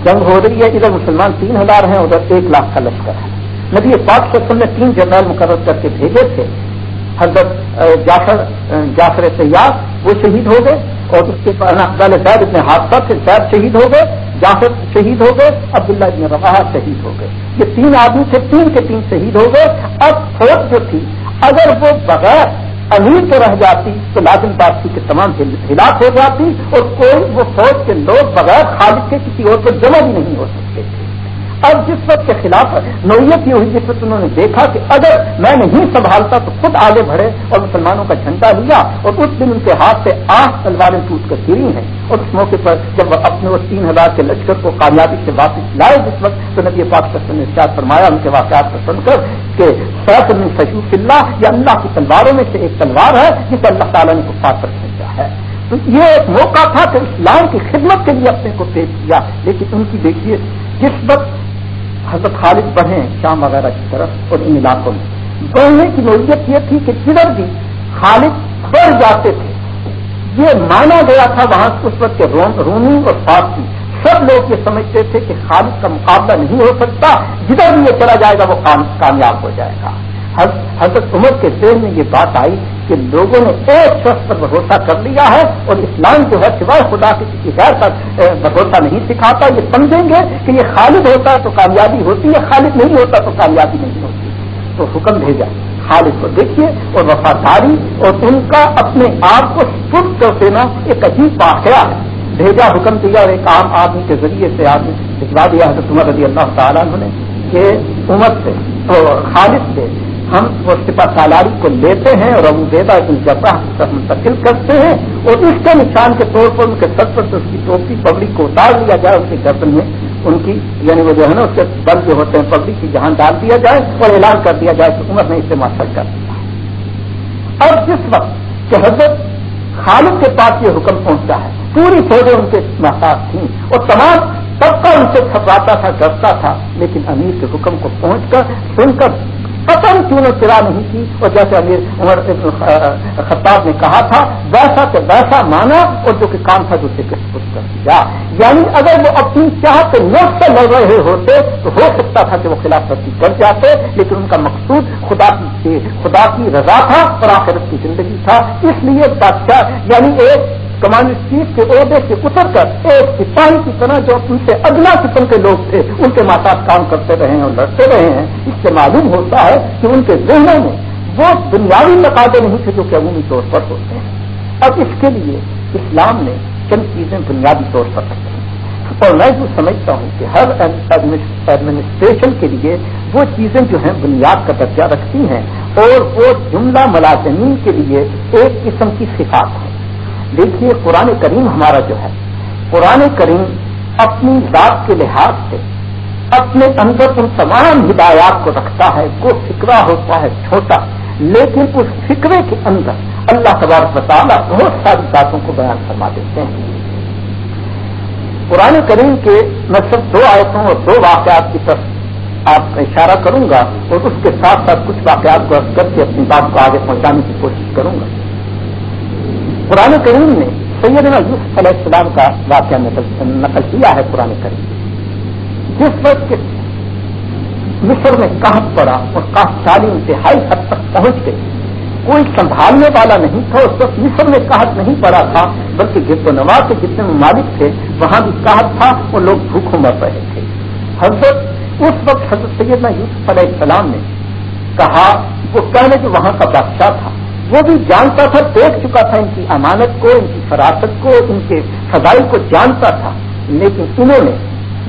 جنگ ہو رہی ہے، ادھر مسلمان تین ہزار ہیں، ادھر ایک لاکھ کا لشکر ہے۔ نبی پاک سسٹم نے تین جنرل مقرر کر کے بھیجے تھے۔ حضرت جعفر جعفر سیاح وہ شہید ہو گئے اور اس کے پہلے زید ابن حادثہ سے زید شہید ہو گئے، جعفر شہید ہو گئے، عبداللہ ابن روا شہید ہو گئے۔ یہ تین آدمی تھے، تین کے تین شہید ہو گئے۔ اب فوج جو تھی، اگر وہ بغیر امیر تو رہ جاتی تو لازم بادشی کے تمام ہلاک ہو جاتی اور کوئی وہ فوج کے لوگ بغیر خالد کے کسی اور کو جمع بھی نہیں ہو سکتے تھے۔ اب جس وقت کے خلاف نوعیت یہ ہوئی جس وقت انہوں نے دیکھا کہ اگر میں نہیں سنبھالتا تو خود آگے بڑھے اور مسلمانوں کا جھنڈا لیا اور اس دن ان کے ہاتھ سے آٹھ تلواریں ٹوٹ کر گری ہیں اور اس موقع پر جب اپنے وہ تین ہزار کے لشکر کو کامیابی سے واپس لائے جس وقت تو نبی پاک نے ارشاد فرمایا، ان کے واقعات کو سن کر کہ سیف من فشوف اللہ یا اللہ کی تلواروں میں سے ایک تلوار ہے جسے اللہ تعالیٰ نے کفار پر کھینچا ہے۔ تو یہ ایک موقع تھا کہ اسلام کی خدمت کے لیے اپنے کو پیش کیا، لیکن ان کی دیکھیے، جس وقت حضرت خالد بڑھے شام وغیرہ کی طرف اور ان علاقوں میں۔ بڑھنے کی نوعیت یہ تھی کہ جدھر بھی خالد بڑھ جاتے تھے، یہ مانا گیا تھا وہاں اس وقت کے رومی اور فارسی۔ سب لوگ یہ سمجھتے تھے کہ خالد کا مقابلہ نہیں ہو سکتا، جدھر بھی یہ چلا جائے گا وہ کامیاب ہو جائے گا۔ حضرت عمر کے ذہن میں یہ بات آئی کہ لوگوں نے ایک شخص پر بھروسہ کر لیا ہے اور اسلام جو ہے سوائے خدا کے کسی غیر پر بھروسہ نہیں سکھاتا یہ سمجھیں گے کہ یہ خالد ہوتا ہے تو کامیابی ہوتی. ہے خالد نہیں ہوتا تو کامیابی نہیں ہوتی. تو حکم بھیجا. خالد کو دیکھیے اور وفاداری اور ان کا اپنے آپ کو سب کر دینا ایک عجیب واقعہ ہے. بھیجا حکم دیا اور ایک عام آدمی کے ذریعے سے آدمی بھجوا دیا حضرت عمر رضی اللہ تعالیٰ نے کہ عمر سے اور خالد سے ہم وہ سپا سالاری کو لیتے ہیں اور ابو دیدا ان جبا منتقل کرتے ہیں اور اس کے نشان کے طور پر ان کے سر پر اس کی ٹوپی پبلک کو اتار لیا جائے، اس کے گردن میں ان کی یعنی وہ جو ہے نا، اس کے بل جو ہوتے ہیں پبلک کی جہاں ڈال دیا جائے اور اعلان کر دیا جائے کہ عمر نے اسے ماسٹر کر دیا۔ اور جس وقت کہ حضرت خالد کے پاس یہ حکم پہنچتا ہے، پوری فوجیں ان کے محتاط تھیں اور تمام طبقہ ان سے چھپاتا تھا، ڈرتا تھا، لیکن امیر کے حکم کو پہنچ کر، سن کر پتن کیوں نے چرا نہیں کی؟ اور جیسے امیر عمر خطاب نے کہا تھا، ویسا کہ ویسا مانا اور جو کہ کام تھا دوسرے کے کچھ کر دیا۔ یعنی اگر وہ اپنی چاہت نوٹ سے لڑ رہے ہوتے تو ہو سکتا تھا کہ وہ خلاف ورزی کر جاتے، لیکن ان کا مقصود خدا کی خدا کی رضا تھا اور آخرت کی زندگی تھا۔ اس لیے بادشاہ یعنی ایک کمانڈ چیف کے عہدے سے اتر کر ایک سپاہی کی طرح جو ان سے اگلا قسم کے لوگ تھے، ان کے ماتحت کام کرتے رہے ہیں اور لڑتے رہے ہیں، اس سے معلوم ہوتا ہے کہ ان کے ذہنوں میں وہ بنیادی تقاضے نہیں تھے جو کہ عمومی طور پر ہوتے ہیں۔ اب اس کے لیے اسلام نے چند چیزیں بنیادی طور پر رکھی اور میں جو سمجھتا ہوں کہ ہر ایڈمنسٹریشن کے لیے وہ چیزیں جو ہیں بنیاد کا درجہ رکھتی ہیں اور وہ جملہ ملازمین کے لیے ایک قسم کی صفات ہے دیکھیے قرآن کریم ہمارا جو ہے، قرآن کریم اپنی ذات کے لحاظ سے، اپنے اندر ان تمام ہدایات کو رکھتا ہے وہ فکرا ہوتا ہے چھوٹا، لیکن اس فکرے کے اندر اللہ تبارک تعالیٰ بہت ساری باتوں کو بیان فرما دیتے ہیں۔ قرآن کریم کے میں صرف دو آیتوں اور دو واقعات کی طرف آپ کا اشارہ کروں گا اور اس کے ساتھ ساتھ کچھ واقعات کو کر کے اپنی بات کو آگے پہنچانے کی کوشش کروں گا۔ قرآن کریم نے سیدنا یوسف علیہ السلام کا واقعہ نقل کیا ہے قرآن کریم۔ جس وقت مصر میں کہت پڑا اور کہت سالی انتہائی حد تک پہنچ گئی، کوئی سنبھالنے والا نہیں تھا۔ اس وقت مصر میں کہت نہیں پڑا تھا، بلکہ گرد و نواز کے جتنے ممالک تھے، وہاں بھی کہت تھا وہ لوگ بھوکھوں مر رہے تھے۔ حضرت اس وقت حضرت سیدنا یوسف علیہ السلام نے کہا، وہ کہنے کہ وہاں کا بادشاہ تھا۔ وہ بھی جانتا تھا، دیکھ چکا تھا ان کی امانت کو، ان کی فراست کو، ان کے فضائل کو جانتا تھا۔ لیکن انہوں نے،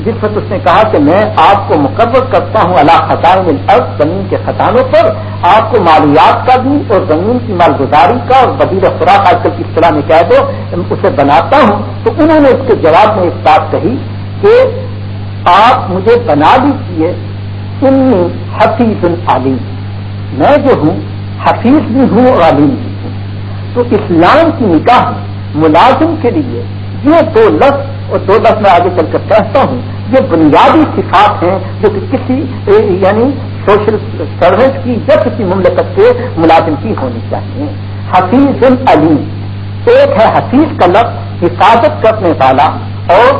جس وقت اس نے کہا کہ میں آپ کو مقرر کرتا ہوں اللہ خطان الارض، زمین کے خطانوں پر، آپ کو مالیات کا بھی اور زمین کی مالگزاری کا اور وزیر خوراک آج کل کی اصطلاح میں کہہ دو اسے بناتا ہوں۔ تو انہوں نے اس کے جواب میں ایک بات کہی کہ آپ مجھے بنا دیجیے ان حفیظ العلیم۔ میں جو ہوں حفیظ بھی ہوں اور عالم بھی ہوں۔ تو اسلام کی نکاح ملازم کے لیے یہ دو لفظ اور دو لفظ میں آگے چل کر کہتا ہوں، یہ بنیادی صفات ہیں جو کہ کسی یعنی سوشل سروس کی یا کسی مملکت کے ملازم کی ہونی چاہیے۔ حفیظ علیم ایک ہے حفیظ کا لفظ، حفاظت کرنے والا اور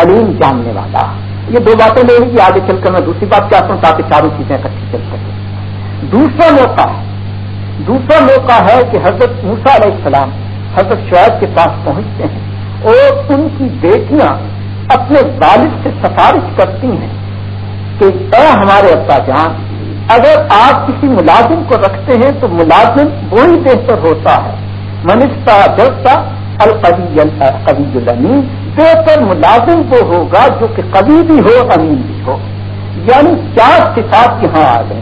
علیم جاننے والا۔ یہ دو باتیں لے لیجیے آگے چل کر میں دوسری بات چاہتا ہوں تاکہ چاروں چیزیں اکٹھی چل سکیں۔ دوسرا موقع ہے دوسرا موقع ہے کہ حضرت موسا علیہ السلام حضرت شعیب کے پاس پہنچتے ہیں اور ان کی بیٹیاں اپنے والد سے سفارش کرتی ہیں کہ اے ہمارے ابا جان، اگر آپ کسی ملازم کو رکھتے ہیں تو ملازم وہی بہتر ہوتا ہے۔ منستا جلتا القوی القوی الامین، بہتر ملازم وہ ہوگا جو کہ کبھی بھی ہو امین بھی ہو۔ یعنی چار صفات یہاں آ گئے۔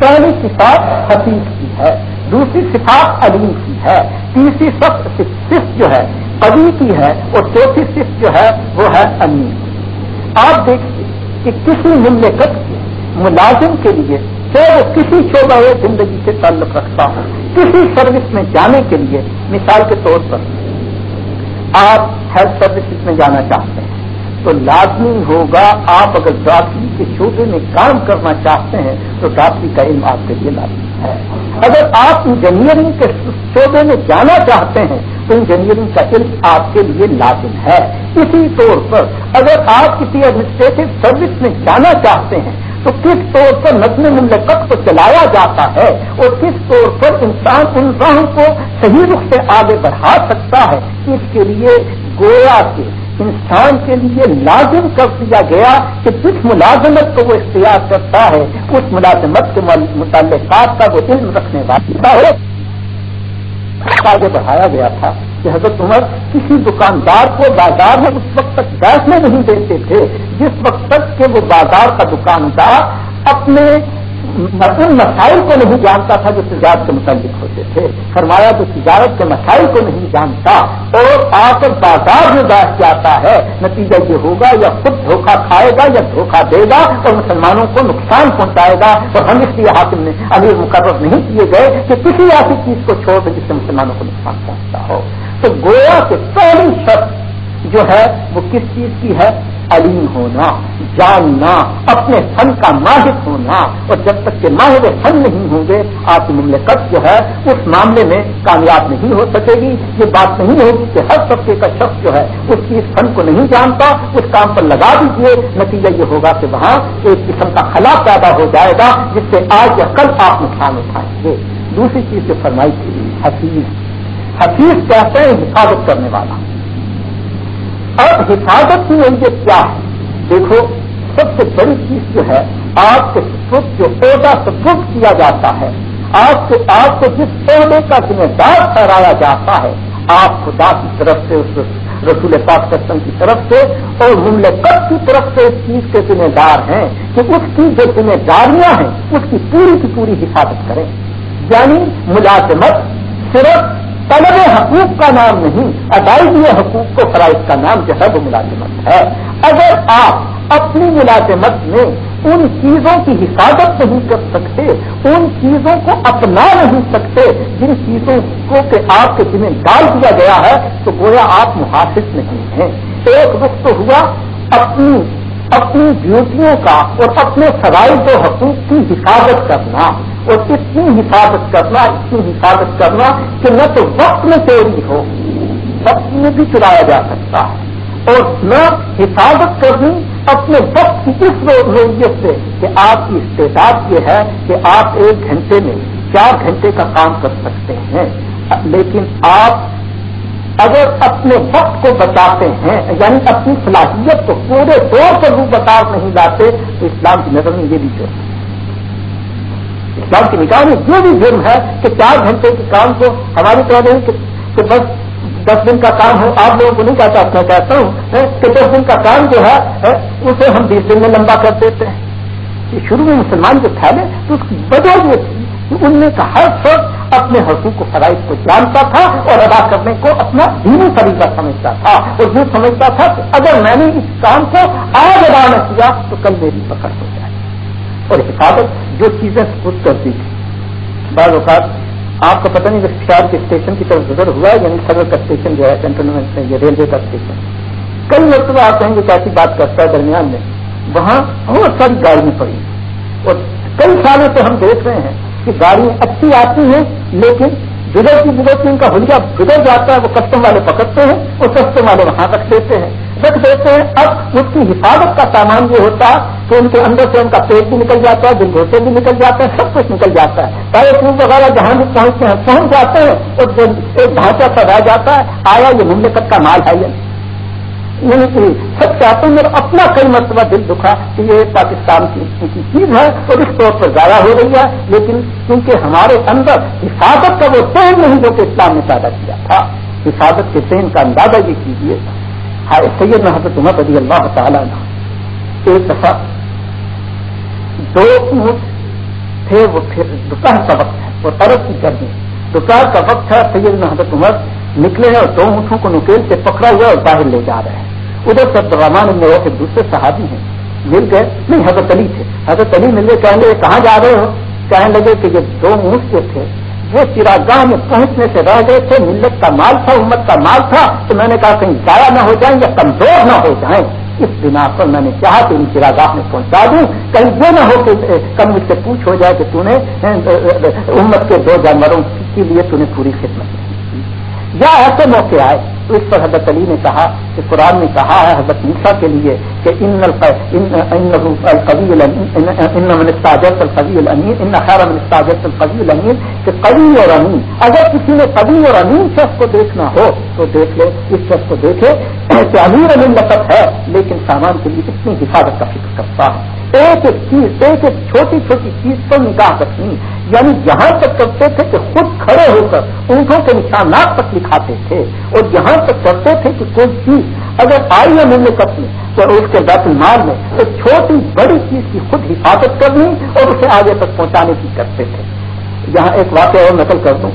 پہلی صفات حفیظ کی ہے، دوسری صفات علیم کی ہے، تیسری صف جو ہے قبی کی ہے اور چوتھی صف جو ہے وہ ہے امین آپ دیکھیے کہ کسی مملکت کے ملازم کے لیے چاہے وہ کسی شعبہ زندگی سے تعلق رکھتا ہو، کسی سروس میں جانے کے لیے مثال کے طور پر آپ ہیلتھ سروسز میں جانا چاہتے ہیں۔ تو لازمی ہوگا آپ اگر ڈاکٹری کے شعبے میں کام کرنا چاہتے ہیں تو ڈاکٹری کا علم آپ کے لیے لازمی ہے۔ اگر آپ انجینئرنگ کے شعبے میں جانا چاہتے ہیں تو انجینئرنگ کا علم آپ کے لیے لازم ہے۔ اسی طور پر اگر آپ کسی ایڈمنسٹریٹو سروس میں جانا چاہتے ہیں تو کس طور پر نظم مملکت کو چلایا جاتا ہے اور کس طور پر انسان ان راہوں کو صحیح رخ سے آگے بڑھا سکتا ہے، اس کے لیے گویا کے انسان کے لیے لازم کر دیا گیا کہ جس ملازمت کو وہ اختیار کرتا ہے، اس ملازمت کے متعلقات کا وہ علم رکھنے والا ہے۔ آگے بڑھایا گیا تھا کہ حضرت عمر کسی دکاندار کو بازار میں اس وقت تک بیٹھنے نہیں دیتے تھے، جس وقت تک کہ وہ بازار کا دکاندار اپنے ان مسائل کو نہیں جانتا تھا جو تجارت کے متعلق ہوتے تھے۔ فرمایا جو تجارت کے مسائل کو نہیں جانتا اور آ کر بازار میں بیٹھ جاتا ہے۔ نتیجہ یہ ہوگا، یا خود دھوکہ کھائے گا یا دھوکہ دے گا اور مسلمانوں کو نقصان پہنچائے گا۔ اور ہم اس لیے حاکم نے امیر مقرر نہیں کیے گئے کہ کسی ایسی چیز کو چھوڑ دیں جس سے مسلمانوں کو نقصان پہنچتا ہو۔ تو گویا کے پہلی شخص جو ہے وہ کس چیز کی ہے؟ علیم ہونا، جاننا، اپنے فن کا ماہر ہونا۔ اور جب تک کہ ماہر فن نہیں ہوں گے، آپ کی مملکت جو ہے، اس معاملے میں کامیاب نہیں ہو سکے گی۔ یہ بات نہیں ہوگی کہ ہر طبقے کا شخص جو ہے، اس کی اس فن کو نہیں جانتا، اس کام پر لگا دیجیے نتیجہ یہ ہوگا کہ وہاں ایک قسم کا خلا پیدا ہو جائے گا، جس سے آج یا کل آپ نقصان اٹھائیں گے۔ دوسری چیز جو فرمائی تھی، حفیظ۔ حفیظ کہتے ہیں حفاظت کرنے والا۔ اب حفاظت کی نوعیت کیا ہے؟ دیکھو، سب سے بڑی چیز جو ہے، آپ کے سب جو عہدہ سبز کیا جاتا ہے، آپ کو آپ کو جس عہدے کا ذمہ دار ٹھہرایا جاتا ہے، آپ خدا کی طرف سے، اس رسول پاک سسٹم کی طرف سے اور مملکت کی طرف سے اس چیز کے ذمہ دار ہیں کہ اس کی جو ذمہ داریاں ہیں، اس کی پوری کی پوری حفاظت کریں۔ یعنی ملازمت، صرف طلب حقوق کا نام نہیں، ادائیگی حقوق کو فرائض کا نام جو ہے وہ ملازمت ہے۔ اگر آپ اپنی ملازمت میں ان چیزوں کی حفاظت نہیں کر سکتے، ان چیزوں کو اپنا نہیں سکتے، جن چیزوں کو کہ آپ کے ذمہ ڈال دیا گیا ہے، تو گویا آپ محافظ نہیں ہیں۔ ایک رخ تو ہوا، اپنی اپنی ڈیوٹیوں کا اور اپنے فرائض و حقوق کی حفاظت کرنا اور اتنی حفاظت کرنا، اتنی حفاظت کرنا کہ نہ تو وقت میں چوری ہو وقت میں بھی چلایا جا سکتا ہے۔ اور نہ حفاظت کرنی اپنے وقت کی اس نوعیت سے کہ آپ کی استعداد یہ ہے کہ آپ ایک گھنٹے میں چار گھنٹے کا کام کر سکتے ہیں۔ لیکن آپ اگر اپنے وقت کو بتاتے ہیں یعنی اپنی صلاحیت کو پورے دور پر بھی بتا نہیں لاتے، تو اسلام کی نظر میں یہ بھی جو ہے۔ اسلام کی نکاح میں جو بھی جرم ہے کہ چار گھنٹے کے کام کو ہماری طرح نہیں کہ بس دس دن کا کام ہو آپ لوگوں کو نہیں کہتا، میں کہتا ہوں کہ دس دن کا کام جو ہے اسے ہم بیس دن میں لمبا کر دیتے ہیں۔ شروع میں مسلمان جو پھیلے تو اس کی وجہ یہ تھی کہ ان میں ہر شخص اپنے حقوق و فرائض کو جانتا تھا اور ادا کرنے کو اپنا دینی طریقہ سمجھتا تھا اور یہ سمجھتا تھا کہ اگر میں نے اس کام کو آج ادا نہ کیا تو کل میری پکڑ ہو جائے اور حفاظت جو چیزیں خود کرتی تھی بعض اوقات آپ کو پتہ نہیں کہ شہر کے اسٹیشن کی طرف گزر ہوا ہے یعنی صدر کا اسٹیشن جو ہے کنٹونمنٹ میں یہ ریلوے کا اسٹیشن۔ کئی مرتبہ آپ کہیں گے کیسی بات کرتا ہے درمیان میں۔ وہاں بہت ساری گاڑیاں پڑی اور کئی سالوں سے ہم دیکھ رہے ہیں کہ گاڑیاں اچھی آتی ہیں، لیکن گزرتی گزرتی ان کا ہولیا گزر جاتا ہے، وہ کسٹم والے پکڑتے ہیں اور کسٹم والے وہاں رکھ دیتے ہیں۔ رکھ دیتے ہیں، اب اس کی حفاظت کا سامان یہ ہوتا ہے کہ ان کے اندر سے ان کا پیٹ بھی نکل جاتا ہے، دل گھوٹے بھی نکل جاتے ہیں، سب کچھ نکل جاتا ہے۔ سارے ٹوب وغیرہ جہاں بھی پہنچتے ہیں پہنچ جاتے ہیں اور ایک ڈھانچہ سا رہ جاتا ہے، آیا یہ مملکت کا مال ہے یہ سب چاہتے ہیں میرا اپنا کئی مرتبہ دل دکھا کہ یہ پاکستان کی چیز ہے اور اس طور پر ضائع ہو رہی ہے۔ لیکن کیونکہ ہمارے اندر حفاظت کا وہ سین نہیں جو کہ اسلام نے پیدا کیا تھا۔ حفاظت کے سین کا اندازہ یہ کیجیے۔ سید محبت عمر رضی اللہ تعالیٰ نے ایک دفعہ دو اونٹ تھے، وہ پھر دوپہر کا وقت ہے وہ طرف کی گرمی۔ دوپہر کا وقت ہے سید محبت عمر نکلے ہیں اور دو اونٹوں کو نکیل سے پکڑا ہوا اور باہر لے جا رہے ہیں۔ ادھر سب رحمان میں کے دوسرے صحابی ہیں۔ مل گئے نہیں، حضرت علی تھے۔ حضرت علی مل گئے کہیں گے کہاں جا رہے ہو؟ کہنے لگے کہ یہ دو اونٹ جو تھے، وہ چراگاہ میں پہنچنے سے رہ گئے تھے۔ ملت کا مال تھا، امت کا مال تھا۔ تو میں نے کہا، کہیں ضائع نہ ہو جائیں یا کمزور نہ ہو جائیں۔ اس بنا پر میں نے چاہا کہ ان چراگاہ میں پہنچا دوں۔ کہیں یہ نہ ہو کہ کم مجھ سے پوچھ ہو جائے کہ تو نے امت کے دو جانوروں کے لیے تو نے پوری خدمت یا ایسے موقع آئے اس پر حضرت علی نے کہا کہ قرآن نے کہا ہے حضرت میسا کے لیے کہ ان القوی الامین ان خیر القوی الامین کہ قوی اور امین اگر کسی نے قوی اور امین شخص کو دیکھنا ہو تو دیکھ لے، اس شخص کو دیکھے کہ امیر امین لطف ہے، لیکن سامان کے لیے اتنی حفاظت کا فکر کرتا ہے ایک ایک چیز ایک ایک چھوٹی چھوٹی چیز پر نکاح رکھنی۔ یعنی یہاں تک کرتے تھے کہ خود کھڑے ہو کر اونٹوں کے نشانات تک لکھاتے تھے اور یہاں تک کرتے تھے کہ کوئی چیز اگر آئی ہے مملکت میں تو اس کے بیت المال میں ایک چھوٹی بڑی چیز کی خود حفاظت کرنی اور اسے آگے تک پہنچانے کی کرتے تھے۔ یہاں ایک واقعہ اور نقل کر دوں۔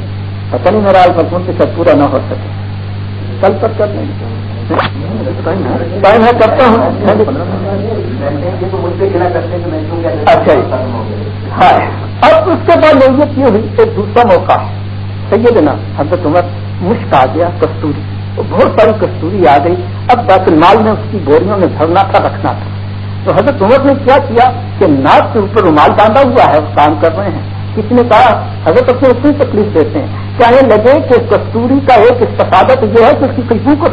پتہ نہیں میرا الفظ کے سب پورا نہ ہو سکے۔ کل تک کر لیں ٹائم ہے، کرتا ہوں۔ اچھا ہاں اب اس کے بعد نوعیت یہ ہوئی ایک دوسرا موقع ہے سیدنا حضرت عمر مشک آ گیا کستوری، بہت ساری کستوری آ گئی۔ اب بیت المال میں اس کی بوریوں میں بھرنا تھا، رکھنا تھا۔ تو حضرت عمر نے کیا کیا کہ ناک کے اوپر رومال باندھا ہوا ہے کام کر رہے ہیں۔ کسی نے کہا، حضرت اپنے اتنی تکلیف دیتے ہیں. چاہے لگے کہ کستوری کا ایک استفادت یہ ہے کہ اس کی خوشبو کو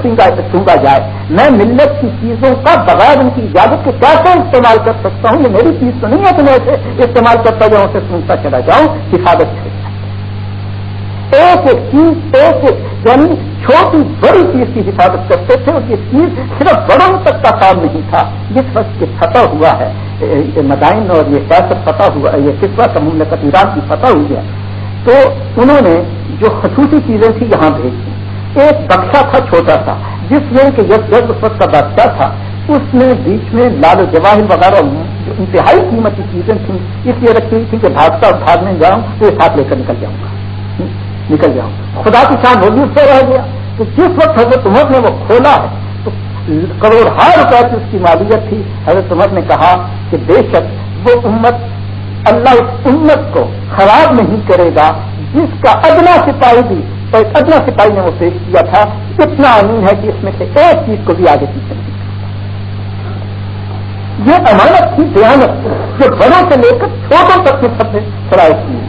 سونگا جائے۔ میں ملت کی چیزوں کا بغیر ان کی اجازت کے کیسے استعمال کر سکتا ہوں؟ یہ میری چیز تو نہیں ہے کہ میں اسے استعمال کرتا جاؤں اسے سنتا چلا جاؤں، حفاظت سے ایک ایک چیز، ایک ایک یعنی چھوٹی بڑی چیز کی حفاظت کرتے تھے اور یہ چیز صرف بڑوں تک کا کام نہیں تھا، جس وقت یہ فتح ہوا ہے مدائن اور یہ سیاست فتح ہوا ہے یہ کس وقت مملکت ایران کی فتح ہوئی ہے تو انہوں نے جو خصوصی چیزیں تھیں یہاں بھیج دی ایک بخشا تھا، چھوٹا سا، جس میں کہ جب جب اس وقت کا بادشاہ تھا۔ اس میں بیچ میں لال جواہر وغیرہ، جو انتہائی قیمتی چیزیں تھیں، اس لیے رکھی ہوئی تھی کہ بھاگتا اور بھاگنے جاؤں تو یہ ساتھ لے کر نکل جاؤں گا۔ نکل جاؤں۔ خدا کی شان وہ بھی اس سے رہ گیا۔ تو جس وقت حضرت عمر نے وہ کھولا ہے، تو کروڑ ہار روپئے کی اس کی مالیت تھی۔ حضرت عمر نے کہا کہ بے شک وہ امت اللہ اس امت کو خراب نہیں کرے گا۔ جس کا ادنا سپاہی بھی اور ادنا سپاہی نے وہ پیش کیا تھا، اتنا امین ہے کہ اس میں سے ایک چیز کو بھی آگے پیچھے نہیں یہ امانت کی دیانت جو بڑوں سے لے کر چھوٹوں تک کے سب نے فراہم کی۔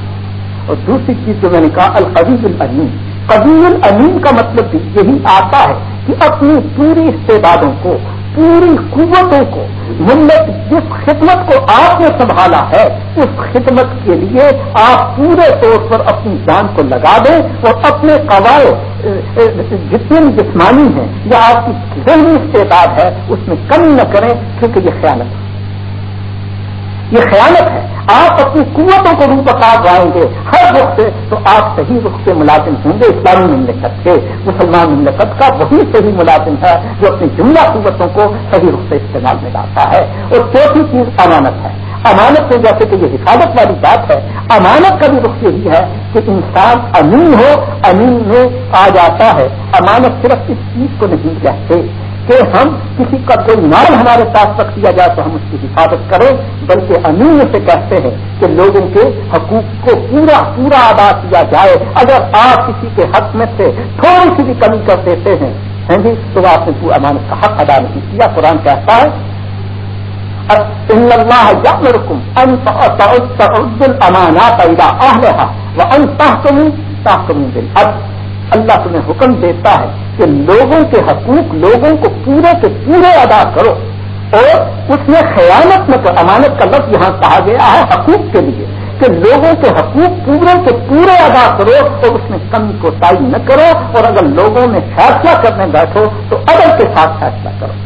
اور دوسری چیز جو میں نے کہا القبیب العین قبیل الامین کا مطلب بھی یہی آتا ہے کہ اپنی پوری استعدادوں کو، پوری قوتوں کو، ملت جس خدمت کو آپ نے سنبھالا ہے، اس خدمت کے لیے آپ پورے طور پر اپنی جان کو لگا دیں اور اپنے قواعد جتنے جسمانی ہیں یا آپ کی ذہنی استعداد ہے، اس میں کمی نہ کریں، کیونکہ یہ خیالت ہے۔ یہ خیالت ہے۔ آپ اپنی قوتوں کو روپ پکار جائیں گے ہر رخ سے تو آپ صحیح رخ سے ملازم ہوں گے اسلامی مملکت سے۔ مسلمان مملکت کا وہی صحیح ملازم ہے جو اپنی جملہ قوتوں کو صحیح رخ سے استعمال میں لاتا ہے۔ اور چوتھی چیز امانت ہے۔ امانت میں جیسے کہ یہ حفاظت والی بات ہے، امانت کا بھی رخ یہی ہے کہ انسان امین ہو، امین میں آ جاتا ہے۔ امانت صرف اس چیز کو نہیں کہتے۔ کہ ہم کسی کا کوئی مال ہمارے پاس رکھ دیا جائے تو ہم اس کی حفاظت کریں، بلکہ امین سے کہتے ہیں کہ لوگوں کے حقوق کو پورا پورا ادا کیا جائے۔ اگر آپ کسی کے حق میں سے تھوڑی سی بھی کمی کر دیتے ہیں جی؟ تو آپ نے پورا امانت کا حق ادا نہیں کیا۔ قرآن کہتا ہے اللہ تمہیں حکم دیتا ہے کہ لوگوں کے حقوق لوگوں کو پورے کے پورے ادا کرو اور اس میں خیانت میں تو امانت کا لفظ یہاں کہا گیا ہے حقوق کے لیے کہ لوگوں کے حقوق پورے کے پورے ادا کرو تو اس میں کمی کو تعین نہ کرو اور اگر لوگوں میں فیصلہ کرنے بیٹھو تو عدل کے ساتھ فیصلہ کرو۔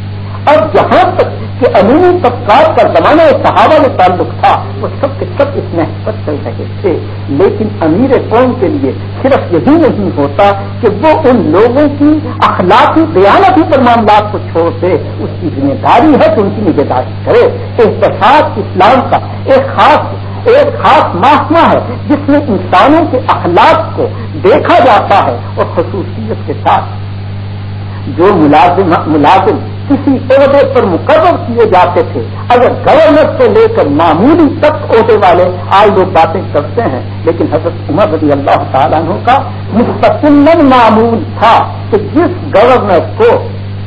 اب جہاں تک کہ امینی طبقات کا زمانہ صحابہ میں تعلق تھا، وہ سب کے سب اس میں چل رہے تھے۔ لیکن امیر قوم کے لیے صرف یہی نہیں ہوتا کہ وہ ان لوگوں کی اخلاقی بیانتی پر معاملات کو چھوڑ دے۔ اس کی ذمہ داری ہے کہ ان کی نگہداشت کرے۔ احتساب اسلام کا ایک خاص ایک خاص محکمہ ہے جس میں انسانوں کے اخلاق کو دیکھا جاتا ہے اور خصوصیت کے ساتھ۔ جو ملازم ملازم کسی عہدے پر مقرر کیے جاتے تھے۔ اگر گورنر سے لے کر معمولی تک عہدے والے آج لوگ باتیں کرتے ہیں، لیکن حضرت عمر رضی اللہ تعالیٰ عنہ کا مستقل معمول تھا کہ جس گورنر کو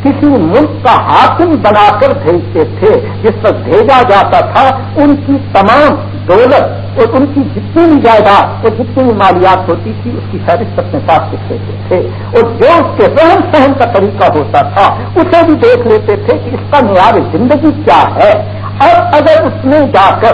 کسی ملک کا حاکم بنا کر بھیجتے تھے، جس پر بھیجا جاتا تھا، ان کی تمام دولت اور ان کی جتنی بھی جائیداد اور جتنی بھی مالیات ہوتی تھی، اس کی فہرست اپنے ساتھ لکھ لیتے تھے۔ اور جو اس کے رہن سہن کا طریقہ ہوتا تھا، اسے بھی دیکھ لیتے تھے کہ اس کا معیار زندگی کیا ہے۔ اب اگر اس نے جا کر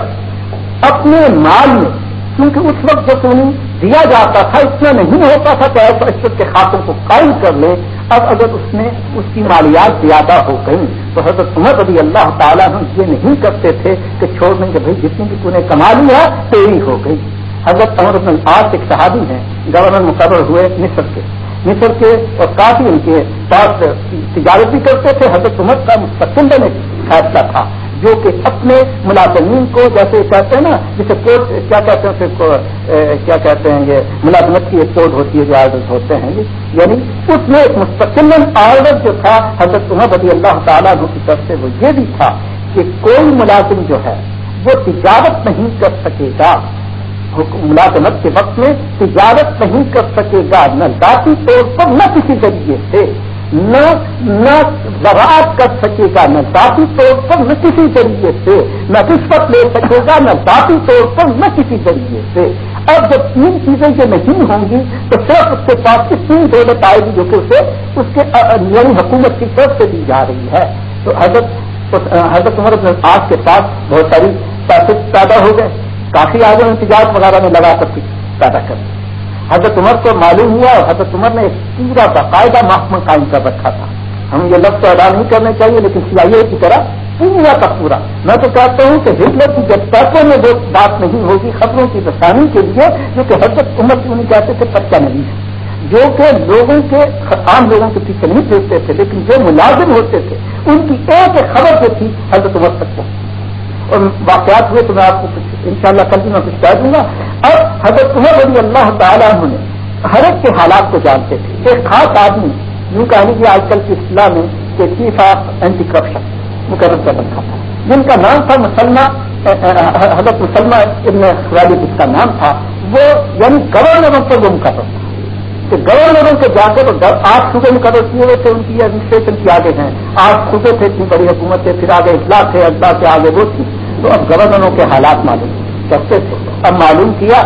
اپنے مال میں کیونکہ اس وقت جو سونی دیا جاتا تھا اتنا نہیں ہوتا تھا کہ ایسا عشرت کے خاتوں کو قائم کر لے۔ اب اگر اس نے اس کی مالیات زیادہ ہو گئی تو حضرت عمر رضی اللہ تعالیٰ ہم یہ نہیں کرتے تھے کہ چھوڑ دیں گے بھائی جتنی بھی تھی کما لی ہے تیری ہو گئی۔ حضرت عمر بن آج ایک صحابی ہیں، گورنر مقرر ہوئے مصر کے۔ مصر کے اور کافی ان کے پاس تجارت بھی کرتے تھے۔ حضرت عمر کا مستقل میں فیصلہ تھا۔ جو کہ اپنے ملازمین کو جیسے کہتے ہیں نا، جسے کوٹ، کیا کہتے ہیں پھر کیا کہتے ہیں یہ، ملازمت کی ایک کوڈ ہوتی ہے جو آرڈر ہوتے ہیں۔ یعنی اس میں ایک مستقل آرڈر جو تھا، حضرت عمر رضی اللہ تعالیٰ کی طرف سے وہ یہ بھی تھا کہ کوئی ملازم جو ہے، وہ تجارت نہیں کر سکے گا۔ ملازمت کے وقت میں تجارت نہیں کر سکے گا، نہ ذاتی طور پر، نہ کسی ذریعے سے۔ نہ نہ کر سکے گا نہ ذاتی طور پر نہ کسی ذریعے سے، نہ رشوت لے سکے گا، نہ ذاتی طور پر نہ کسی ذریعے سے۔ اب جب تین چیزیں جو نہیں ہوں گی، تو صرف اس کے پاس تین دولت آئے گی، جو کہ اسے اس کے یعنی حکومت کی طرف سے دی جا رہی ہے۔ تو حضرت حضرت عمر آج کے پاس بہت ساری پیسے پیدا ہو گئے۔ کافی آگے تجارت وغیرہ میں لگا کر پیدا کر حضرت عمر کو معلوم ہوا اور حضرت عمر نے ایک پورا باقاعدہ محکمہ قائم کر رکھا تھا۔ ہم یہ لفظ ادا نہیں کرنے چاہیے، لیکن سی آئی اے کی طرح پورا کا پورا۔ میں تو کہتا ہوں کہ ہٹلر کی جب پیسوں میں وہ بات نہیں ہوگی، خبروں کی رسانی کے لیے، جو کہ حضرت عمر کی انہیں کہتے تھے پچا نہیں ہے۔ جو کہ لوگوں کے، عام لوگوں کے پیچھے نہیں پھیرتے تھے، لیکن جو ملازم ہوتے تھے، ان کی ایک خبر جو تھی، حضرت عمر تک پہنچی۔ واقعات ہوئے تو میں آپ کو ان شاء اللہ کل بھی میں کچھ کہہ دوں گا۔ اب حضرت عمر رضی اللہ تعالیٰ نے ہر ایک کے حالات کو جانتے تھے۔ ایک خاص آدمی، یوں کہانی کہ آج کل کی اصلاح میں کہ چیف آف اینٹی کرپشن مقرر کر رکھا تھا۔ جن کا نام تھا مسلمہ حضرت مسلمہ ابن خوالی جس کا نام تھا، وہ یعنی گورنروں پر وہ مقرر تھا۔ کہ گورنروں کے جا کے تو آٹھ صوبے مقرر کیے ہوئے تھے، ان کی ایڈمنسٹریشن کی آگے ہیں۔ آٹھ صوبے تھے، اتنی بڑی حکومت تھے پھر آگے اطلاع تھے اجلا کے آگے وہ تھی۔ تو اب گورنروں کے حالات معلوم کرتے تھے اب معلوم کیا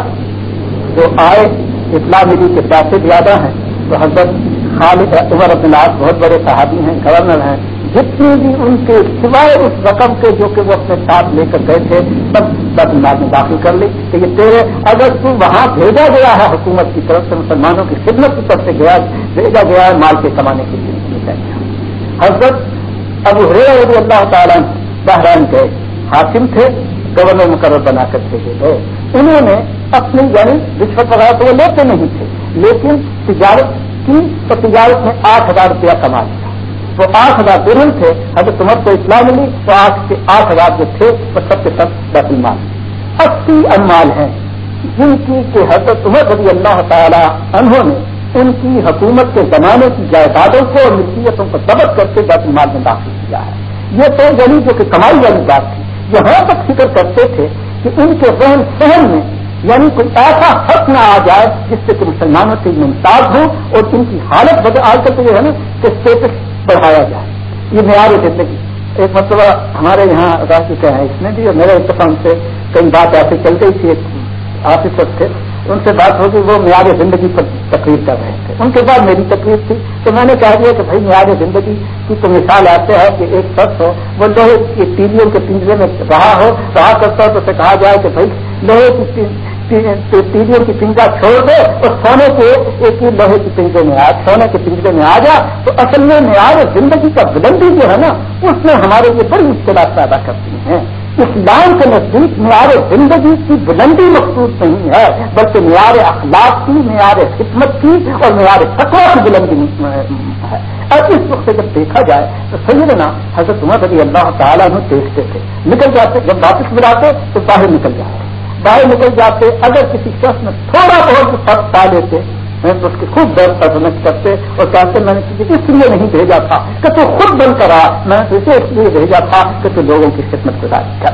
جو آئے اطلاع ملی کے پیسے زیادہ ہیں۔ تو حضرت خالد عمر عبداللہ بہت بڑے صحابی ہیں، گورنر ہیں۔ جتنی بھی ان کے سوائے اس رقم کے جو کہ وہ اپنے ساتھ لے کر گئے تھے، سب بد میں داخل کر لی کہ یہ تیرے اگر تو وہاں بھیجا گیا ہے حکومت کی طرف سے، مسلمانوں کی خدمت کی طرف سے گیا، بھیجا گیا ہے مال کے کمانے کے لیے۔ حضرت ابو رضی اللہ تعالیٰ بحران گئے۔ حاکم تھے، گورنر مقرر بنا کر بھیجے گئے۔ انہوں نے اپنی یعنی رشوت وغیرہ تو وہ لیتے نہیں تھے، لیکن تجارت کی تو تجارت میں آٹھ ہزار روپیہ کما لیا۔ وہ آٹھ ہزار درہم تھے، حضرت عمر کو اطلاع ملی، تو آٹھ کے آٹھ ہزار جو تھے، وہ سب کے سب بیت المال۔ اسی امال ہیں۔ جن کی کہ حضرت عمر رضی اللہ تعالی انہوں نے ان کی حکومت کے زمانے کی جائیدادوں کو اور ملکیتوں کو ضبط کر کے بیت المال میں داخل کیا ہے۔ یہ تو یعنی جو کہ کمائی والی بات تھی۔ یہاں تک فکر کرتے تھے کہ ان کے ذہن سہن میں یعنی کوئی ایسا حق نہ آ جائے جس سے کہ مسلمانوں سے ممتاز ہو اور ان کی حالت بدل آج کل تو یہ ہے نا کہ اسٹیٹس بڑھایا جائے۔ یہ معیار زندگی۔ ایک مرتبہ ہمارے یہاں رہ چکے ہیں، اس میں بھی اور میرے اتفاق سے کئی بات ایسے چل گئی تھی۔ ایک آفیسر تھے۔ ان سے بات ہوگی، وہ میاد زندگی پر تقریر کر رہے تھے۔ ان کے بعد میری تقریر تھی۔ تو میں نے کہہ دیا کہ بھائی میاد زندگی کی تو مثال آتے ہیں کہ ایک شخص ہو، وہ لوہے کی تیلیوں کے پنجرے میں رہا ہو، رہا کرتا ہو تو اسے کہا جائے کہ بھائی لوہے کی تیلیوں کی پنجا چھوڑ دے اور سونے کے ایک ہی لوہے کی پنجرے میں آ سونے کے پنجرے میں آ جا۔ تو اصل میں معیار زندگی کا بلندی جو ہے نا، اس میں ہمارے لیے بڑی مشکلات پیدا کرتی ہیں۔ اسلام کے نزدیک معیار زندگی کی بلندی مخصوص نہیں ہے، بلکہ معیار اخلاق کی، معیار خدمت کی اور معیار تقوا کی بلندی ہے۔ اور اس وقت جب دیکھا جائے تو سیدنا حضرت عمر رضی اللہ تعالیٰ نے دیکھتے تھے۔ نکل جاتے، جب واپس ملاتے تو باہر نکل جاتے۔ باہر نکل جاتے، اگر کسی شخص میں تھوڑا بہت فرق پا لیتے میں تو اس کی خود در پسند کرتے اور کہتے میں نے اس لیے نہیں بھیجا تھا کہ تو خود بن کر آ۔ میں نے اسے اس لیے بھیجا تھا کہ تو لوگوں کی خدمت گزاری کر۔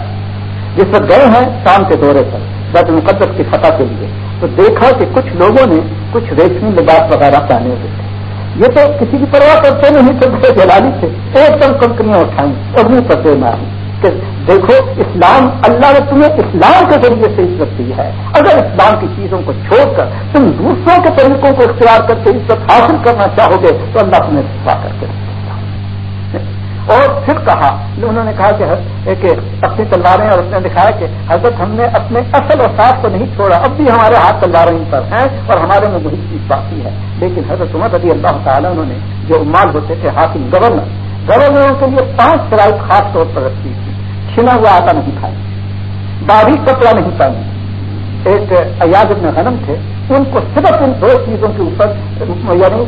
جس وقت گئے ہیں شام کے دورے پر، بیت مقدس کی فتح کے لیے، تو دیکھا کہ کچھ لوگوں نے کچھ ریشمی لباس وغیرہ پہنے ہوئے تھے۔ یہ تو کسی کی پرواہ کرتے نہیں تھے، بڑے جلالی تھے۔ ایک دم کمپنیاں اٹھائیں اور نہیں پتے ماری کہ دیکھو، اسلام اللہ نے تمہیں اسلام کے ذریعے سے عزت دی ہے۔ اگر اسلام کی چیزوں کو چھوڑ کر تم دوسروں کے طریقوں کو اختیار کر کے عزت حاصل کرنا چاہو گے تو اللہ تمہیں دفاع کر کے اور پھر کہا، انہوں نے کہا کہ اپنی تلواریں اور اس نے دکھایا کہ حضرت ہم نے اپنے اصل اور ساتھ کو نہیں چھوڑا، اب بھی ہمارے ہاتھ تلواریں پر ہیں اور ہمارے میں وہی چیز باقی ہے۔ لیکن حضرت عمر رضی اللہ تعالیٰ انہوں نے جو مال ہوتے تھے، حاکم گورنر، گورنروں کے لیے پانچ شرائط خاص طور پر رکھی تھی۔ چھنا ہوا آٹا نہیں کھائیں باریک کپڑا نہیں پہنے ایک ایاز ابن غنم تھے۔ ان کو صرف ان دو چیزوں کے اوپر یعنی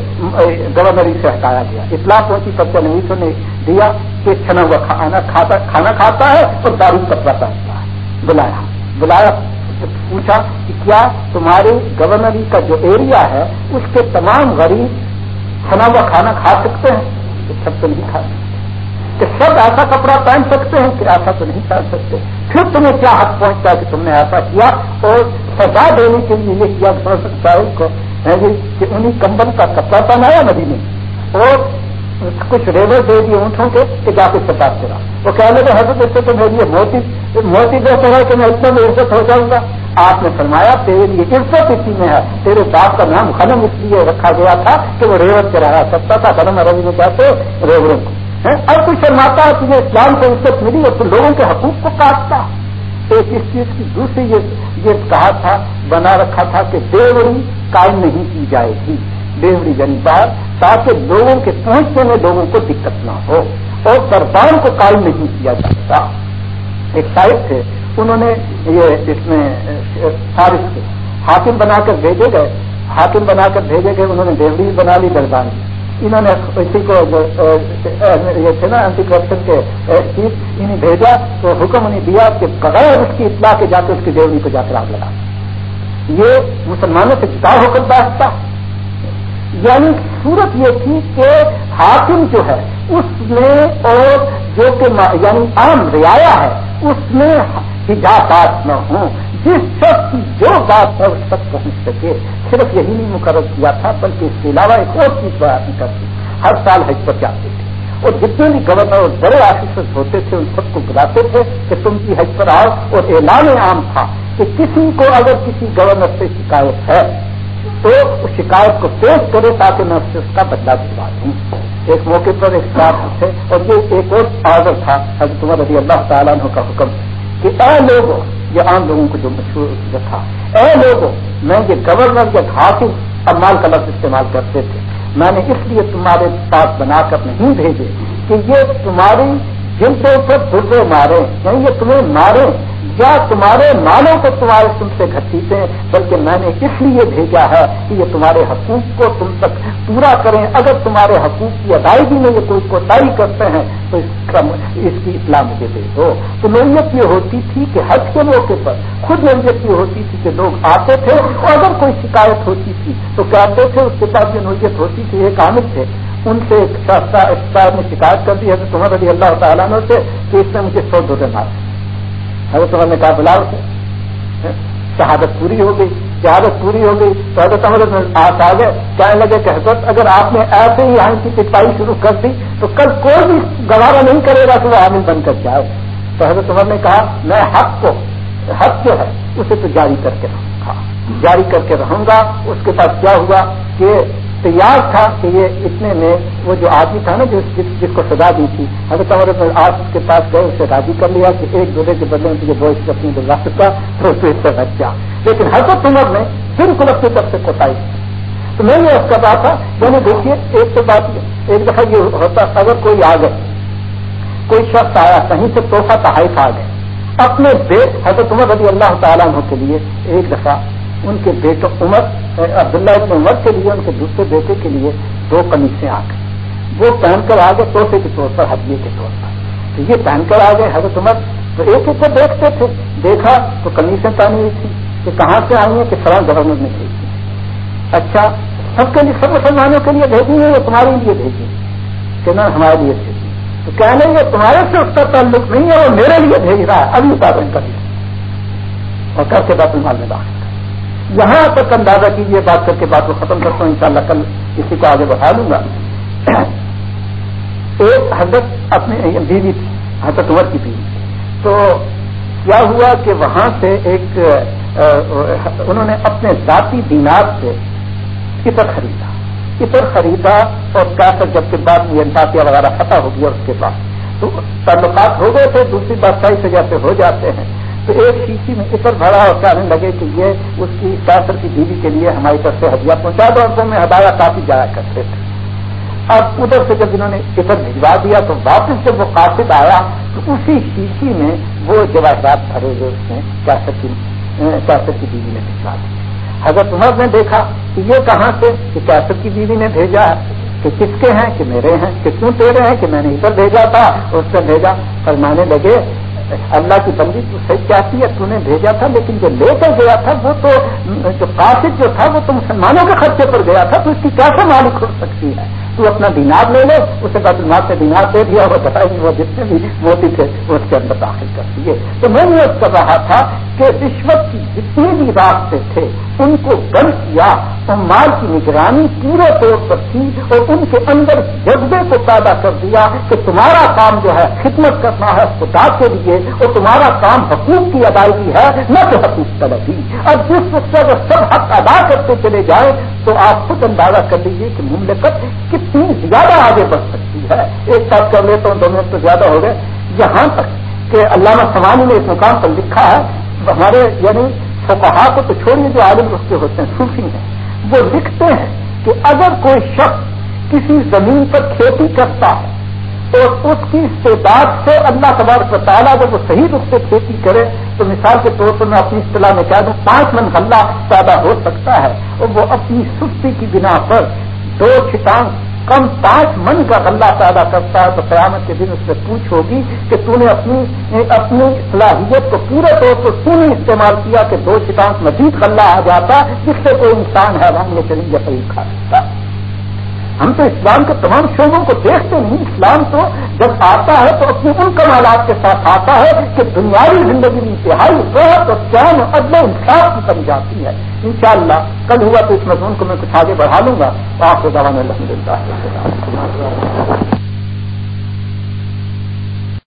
گورنری سے ہٹایا گیا۔ اطلاع پہنچی سب نویسوں نے دیا کہ چھنا ہوا کھانا کھاتا کھانا کھاتا ہے اور باریک کپڑا پہنتا ہے۔ بلایا۔ بلایا، پوچھا کہ کیا تمہارے گورنری کا جو ایریا ہے، اس کے تمام غریب چھنا ہوا کھانا کھا سکتے ہیں؟ سب تو نہیں کھا سکتے۔ کہ سب ایسا کپڑا پہن سکتے ہیں کہ ایسا تو نہیں پہن سکتے۔ پھر تمہیں کیا حق پہنچتا ہے کہ تم نے ایسا کیا؟ اور سزا دینے کے لیے یہ کیا پڑ سکتا ہے کو کہ انہیں کمبل کا کپڑا پہنایا ندی میں اور کچھ ریور دے دیے اونٹوں کے کہ جا کے سزا کرا وہ کہنے لگے، حضرت اس سے تو میری موتی موتی جیسے ہے کہ میں اتنا میں عزت ہو جاؤں گا۔ آپ نے فرمایا، تیرے لیے عزت اسی میں ہے۔ تیرے باپ کا نام خنم اس لیے رکھا گیا تھا کہ وہ ریور چلایا سکتا تھا۔ خنم روی میں کہتے ریوروں کو۔ اب کوئی شرماتا ہے تجھے اسلام کو عزت ملی اور تو لوگوں کے حقوق کو کاٹتا ایک اس چیز کی دوسری یہ کہا تھا، بنا رکھا تھا کہ دیوڑی قائم نہیں کی جائے گی۔ دیوڑی یعنی بات تاکہ لوگوں کے پہنچنے میں لوگوں کو دقت نہ ہو۔ اور سرکار کو قائم نہیں کیا جاتا ایک شاید تھے، انہوں نے یہ اس میں فارغ کے حاکم بنا کر بھیجے گئے۔ حاکم بنا کر بھیجے گئے، انہوں نے دیوڑی بنا لی دربان انہوں نے اسی کو یہ تھے نا اینٹی کرپشن کے چیف انہیں بھیجا تو حکم انہیں دیا کہ بغیر اس کی اطلاع کے جا کے اس کی دیونی کو جا کر آگ لگا یہ مسلمانوں سے جدا ہو کر بیٹھتا یعنی صورت یہ تھی کہ حاکم جو ہے، اس میں اور جو کہ یعنی عام رعایا ہے، اس میں حجابات نہ ہوں۔ جس شخص کی جو بات ہے اس تک پہنچ سکے، صرف یہی نہیں مقرر کیا تھا، بلکہ اس کے علاوہ ایک اور چیز بیان کرتی ہر سال حج پر جاتے تھے۔ اور جتنے بھی گورنر اور بڑے آفیسر ہوتے تھے، ان سب کو بلاتے تھے کہ تم کی حج پر آؤ۔ اور اعلان عام تھا کہ کسی کو اگر کسی گورنر سے شکایت ہے تو اس شکایت کو پیش کرے تاکہ میں اس اس کا بدلا دلوا دوں۔ ایک موقع پر ایک ساتھ تھے اور یہ ایک اور آڈر تھا، حضرت عمر رضی اللہ تعالیٰ عنہ کا حکم کہ اے لوگوں یہ عام لوگوں کو جو مشہور تھا، اے لوگوں میں یہ گورنر یا حاصل اب مال کا لفظ استعمال کرتے تھے۔ میں نے اس لیے تمہارے پاس بنا کر نہیں بھیجے کہ یہ تمہاری جن کے اوپر درد مارے یعنی یہ تمہیں مارے یا تمہارے مالوں کو تمہارے تم سے گھسیٹیں بلکہ میں نے اس لیے بھیجا ہے کہ یہ تمہارے حقوق کو تم تک پورا کریں؟ اگر تمہارے حقوق کی ادائیگی میں یہ کوئی کوتاہی کرتے ہیں، تو اس کی اطلاع مجھے دے دو۔ تو نوعیت یہ ہوتی تھی کہ حج کے موقع پر خود نوعیت یہ ہوتی تھی کہ لوگ آتے تھے اور اگر کوئی شکایت ہوتی تھی، تو کہتے تھے، اس کے بعد یہ نوعیت ہوتی تھی، ایک عامر تھے۔ ان سے ایک نے شکایت کر دی ہے تو تمہارے اللہ تعالیٰ نے سے کہ اس نے مجھے سو دو دن آتے حضرت عمر نے کہا بلا اسے شہادت پوری ہو گئی شہادت پوری ہو گئی۔ تو حضرت عمر آس آ گئے۔ کہنے لگے کہ حضرت، اگر آپ نے ایسے ہی یہاں کی پٹائی شروع کر دی، تو کل کوئی بھی گوارا نہیں کرے گا کہ وہ عامل بن کر جائے۔ تو حضرت عمر نے کہا، میں حق کو، حق جو ہے، اسے تو جاری کر کے رکھا جاری کر کے رہوں گا۔ اس کے بعد کیا ہوا کہ تیار تھا کہ یہ اتنے میں وہ جو آدمی تھا نا جس جس کو سزا دی تھی، حضرت عمر آج کے پاس گئے، اسے راضی کر لیا کہ ایک دوسرے کے بدلے میں تجھے بوجھ اپنی دلا سکتا تو اس سے بچ گیا لیکن حضرت عمر نے بالکل اپنی طرف سے کوتاہی تو میں یہ کر رہا تھا، میں نے دیکھیے، ایک تو بات ایک دفعہ یہ ہوتا اگر کوئی آ گئے، کوئی شخص آیا، کہیں سے توحفہ تحائف آ گئے، اپنے بے حضرت عمر رضی اللہ تعالیٰ عنہ کے لیے ایک دفعہ ان کے بیٹے عمر عبداللہ ابن عمر کے لیے، ان کے دوسرے بیٹے کے لیے دو قمیصیں آ گئی وہ پہن کر آ گئے توحفے کے طور پر ہدیے کے طور پر۔ تو یہ پہن کر آ گئے حضرت عمر، تو ایک ایک کو دیکھتے تھے۔ دیکھا تو قمیصیں پہنی ہوئی تھی کہ کہاں سے آئی ہیں کہ فلاں گورنمنٹ نے بھیجی اچھا سب کے لیے، سب مسلمانوں کے لیے بھیجی ہے یا تمہارے لیے بھیجی؟ کہ نہ، ہمارے لیے بھیجی۔ تو کہنے یہ تمہارے سے اس کا تعلق نہیں ہے وہ میرے لیے بھیج رہا ہے۔ ابھی پابند کر اور کر کے بعد المال میں داخل۔ یہاں تک اندازہ کیجیے بات کر کے بات کو ختم کرتا ہوں، انشاءاللہ کل کسی کو آگے بڑھا لوں گا۔ ایک حضرت اپنے بیوی تھی، حضرت عمر کی بیوی۔ تو کیا ہوا کہ وہاں سے ایک انہوں نے اپنے ذاتی دینات سے کتر خریدا۔ کتر خریدا اور کیسر جب کے بعد یہ انتاطیہ وغیرہ فتح ہو گیا اس کے بعد۔ تو تعلقات ہو گئے تھے، دوسری بات صحیح سے جیسے ہو جاتے ہیں۔ تو ایک شیشی میں اتر بھرا اور کہنے لگے کہ یہ اس کی کیسر کی بیوی کے لیے ہماری طرف سے ہدیہ پہنچا۔ دو اور میں ہدایہ کافی جایا کرتے تھے۔ اب ادھر سے جب انہوں نے ادھر بھجوا دیا تو واپس جب وہ قاصد آیا تو اسی شیشی میں وہ جواہرات بھرے ہوئے اس نے کیسر کی کیسر کی بیوی نے بھجوا دی۔ حضرت عمر نے دیکھا کہ یہ کہاں سے کہ کیسر کی بیوی نے بھیجا ہے کہ کس کے ہیں، کہ میرے ہیں، کہ کیوں تیرے ہیں، کہ میں نے ادھر بھیجا تھا۔ اس سے بھیجا۔ فرمانے لگے اللہ کی بندی تو صحیح چاہتی ہے، تو نے بھیجا تھا، لیکن جو لے کر گیا تھا، وہ تو، جو قاصد جو تھا، وہ تو مسلمانوں کے خرچے پر گیا تھا، تو اس کی کیسے مالک ہو سکتی ہے؟ تو اپنا دینار لے لو، اسے بعد اللہ سے دینار دے دیا، وہ بتائیں وہ جتنے بھی موتی تھے، وہ اس کے اندر داخل کر دیے۔ تو میں یہ کر رہا تھا کہ رشوت کی جتنے بھی راستے تھے ان کو بند کیا اور مال کی نگرانی پورے طور پر کی اور ان کے اندر جذبے کو پیدا کر دیا کہ تمہارا کام جو ہے خدمت کرنا ہے، خدا کے لیے اور تمہارا کام حقوق کی ادائیگی ہے، نہ کہ حقوق طلبی۔ اب جس وقت سے اگر سب حق ادا کرتے چلے جائیں تو آپ خود اندازہ کر لیجیے کہ مملکت کتنی زیادہ آگے بڑھ سکتی ہے۔ ایک ساتھ کر لیتا ہوں دو منٹ تو زیادہ ہو گئے۔ یہاں تک کہ علامہ سوانی نے اس مقام پر لکھا ہے، ہمارے یعنی فقہا کو تو چھوڑیے جو عالم رستے ہوتے ہیں، صوفی ہیں۔ وہ لکھتے ہیں کہ اگر کوئی شخص کسی زمین پر کھیتی کرتا ہے اور اس کی استعداد سے اللہ تبارک تعالیٰ جب وہ صحیح روپ سے کھیتی کرے، تو مثال کے طور پر میں اپنی اصطلاح میں کہہ دوں، پانچ من غلہ پیدا ہو سکتا ہے اور وہ اپنی سستی کی بنا پر دو چھٹانگ کم پانچ من کا غلہ پیدا کرتا ہے تو قیامت کے دن اس سے پوچھ ہوگی کہ تو نے اپنی اپنی صلاحیت کو پورے طور پر کیوں نے استعمال کیا کہ دو شکاس مزید غلہ آ جاتا جس سے کوئی انسان ہے ہم نے چلی یا کھا سکتا۔ ہم تو اسلام کے تمام شعبوں کو دیکھتے نہیں اسلام تو جب آتا ہے تو اپنے ان کمالات کے ساتھ آتا ہے کہ دنیاوی زندگی میں انتہائی صحت اور چین عدل انصاف کی کمی جاتی ہے۔ انشاءاللہ، کل ہوا تو اس مضمون کو میں کچھ آگے بڑھا لوں گا۔ تو آپ کو الحمد للہ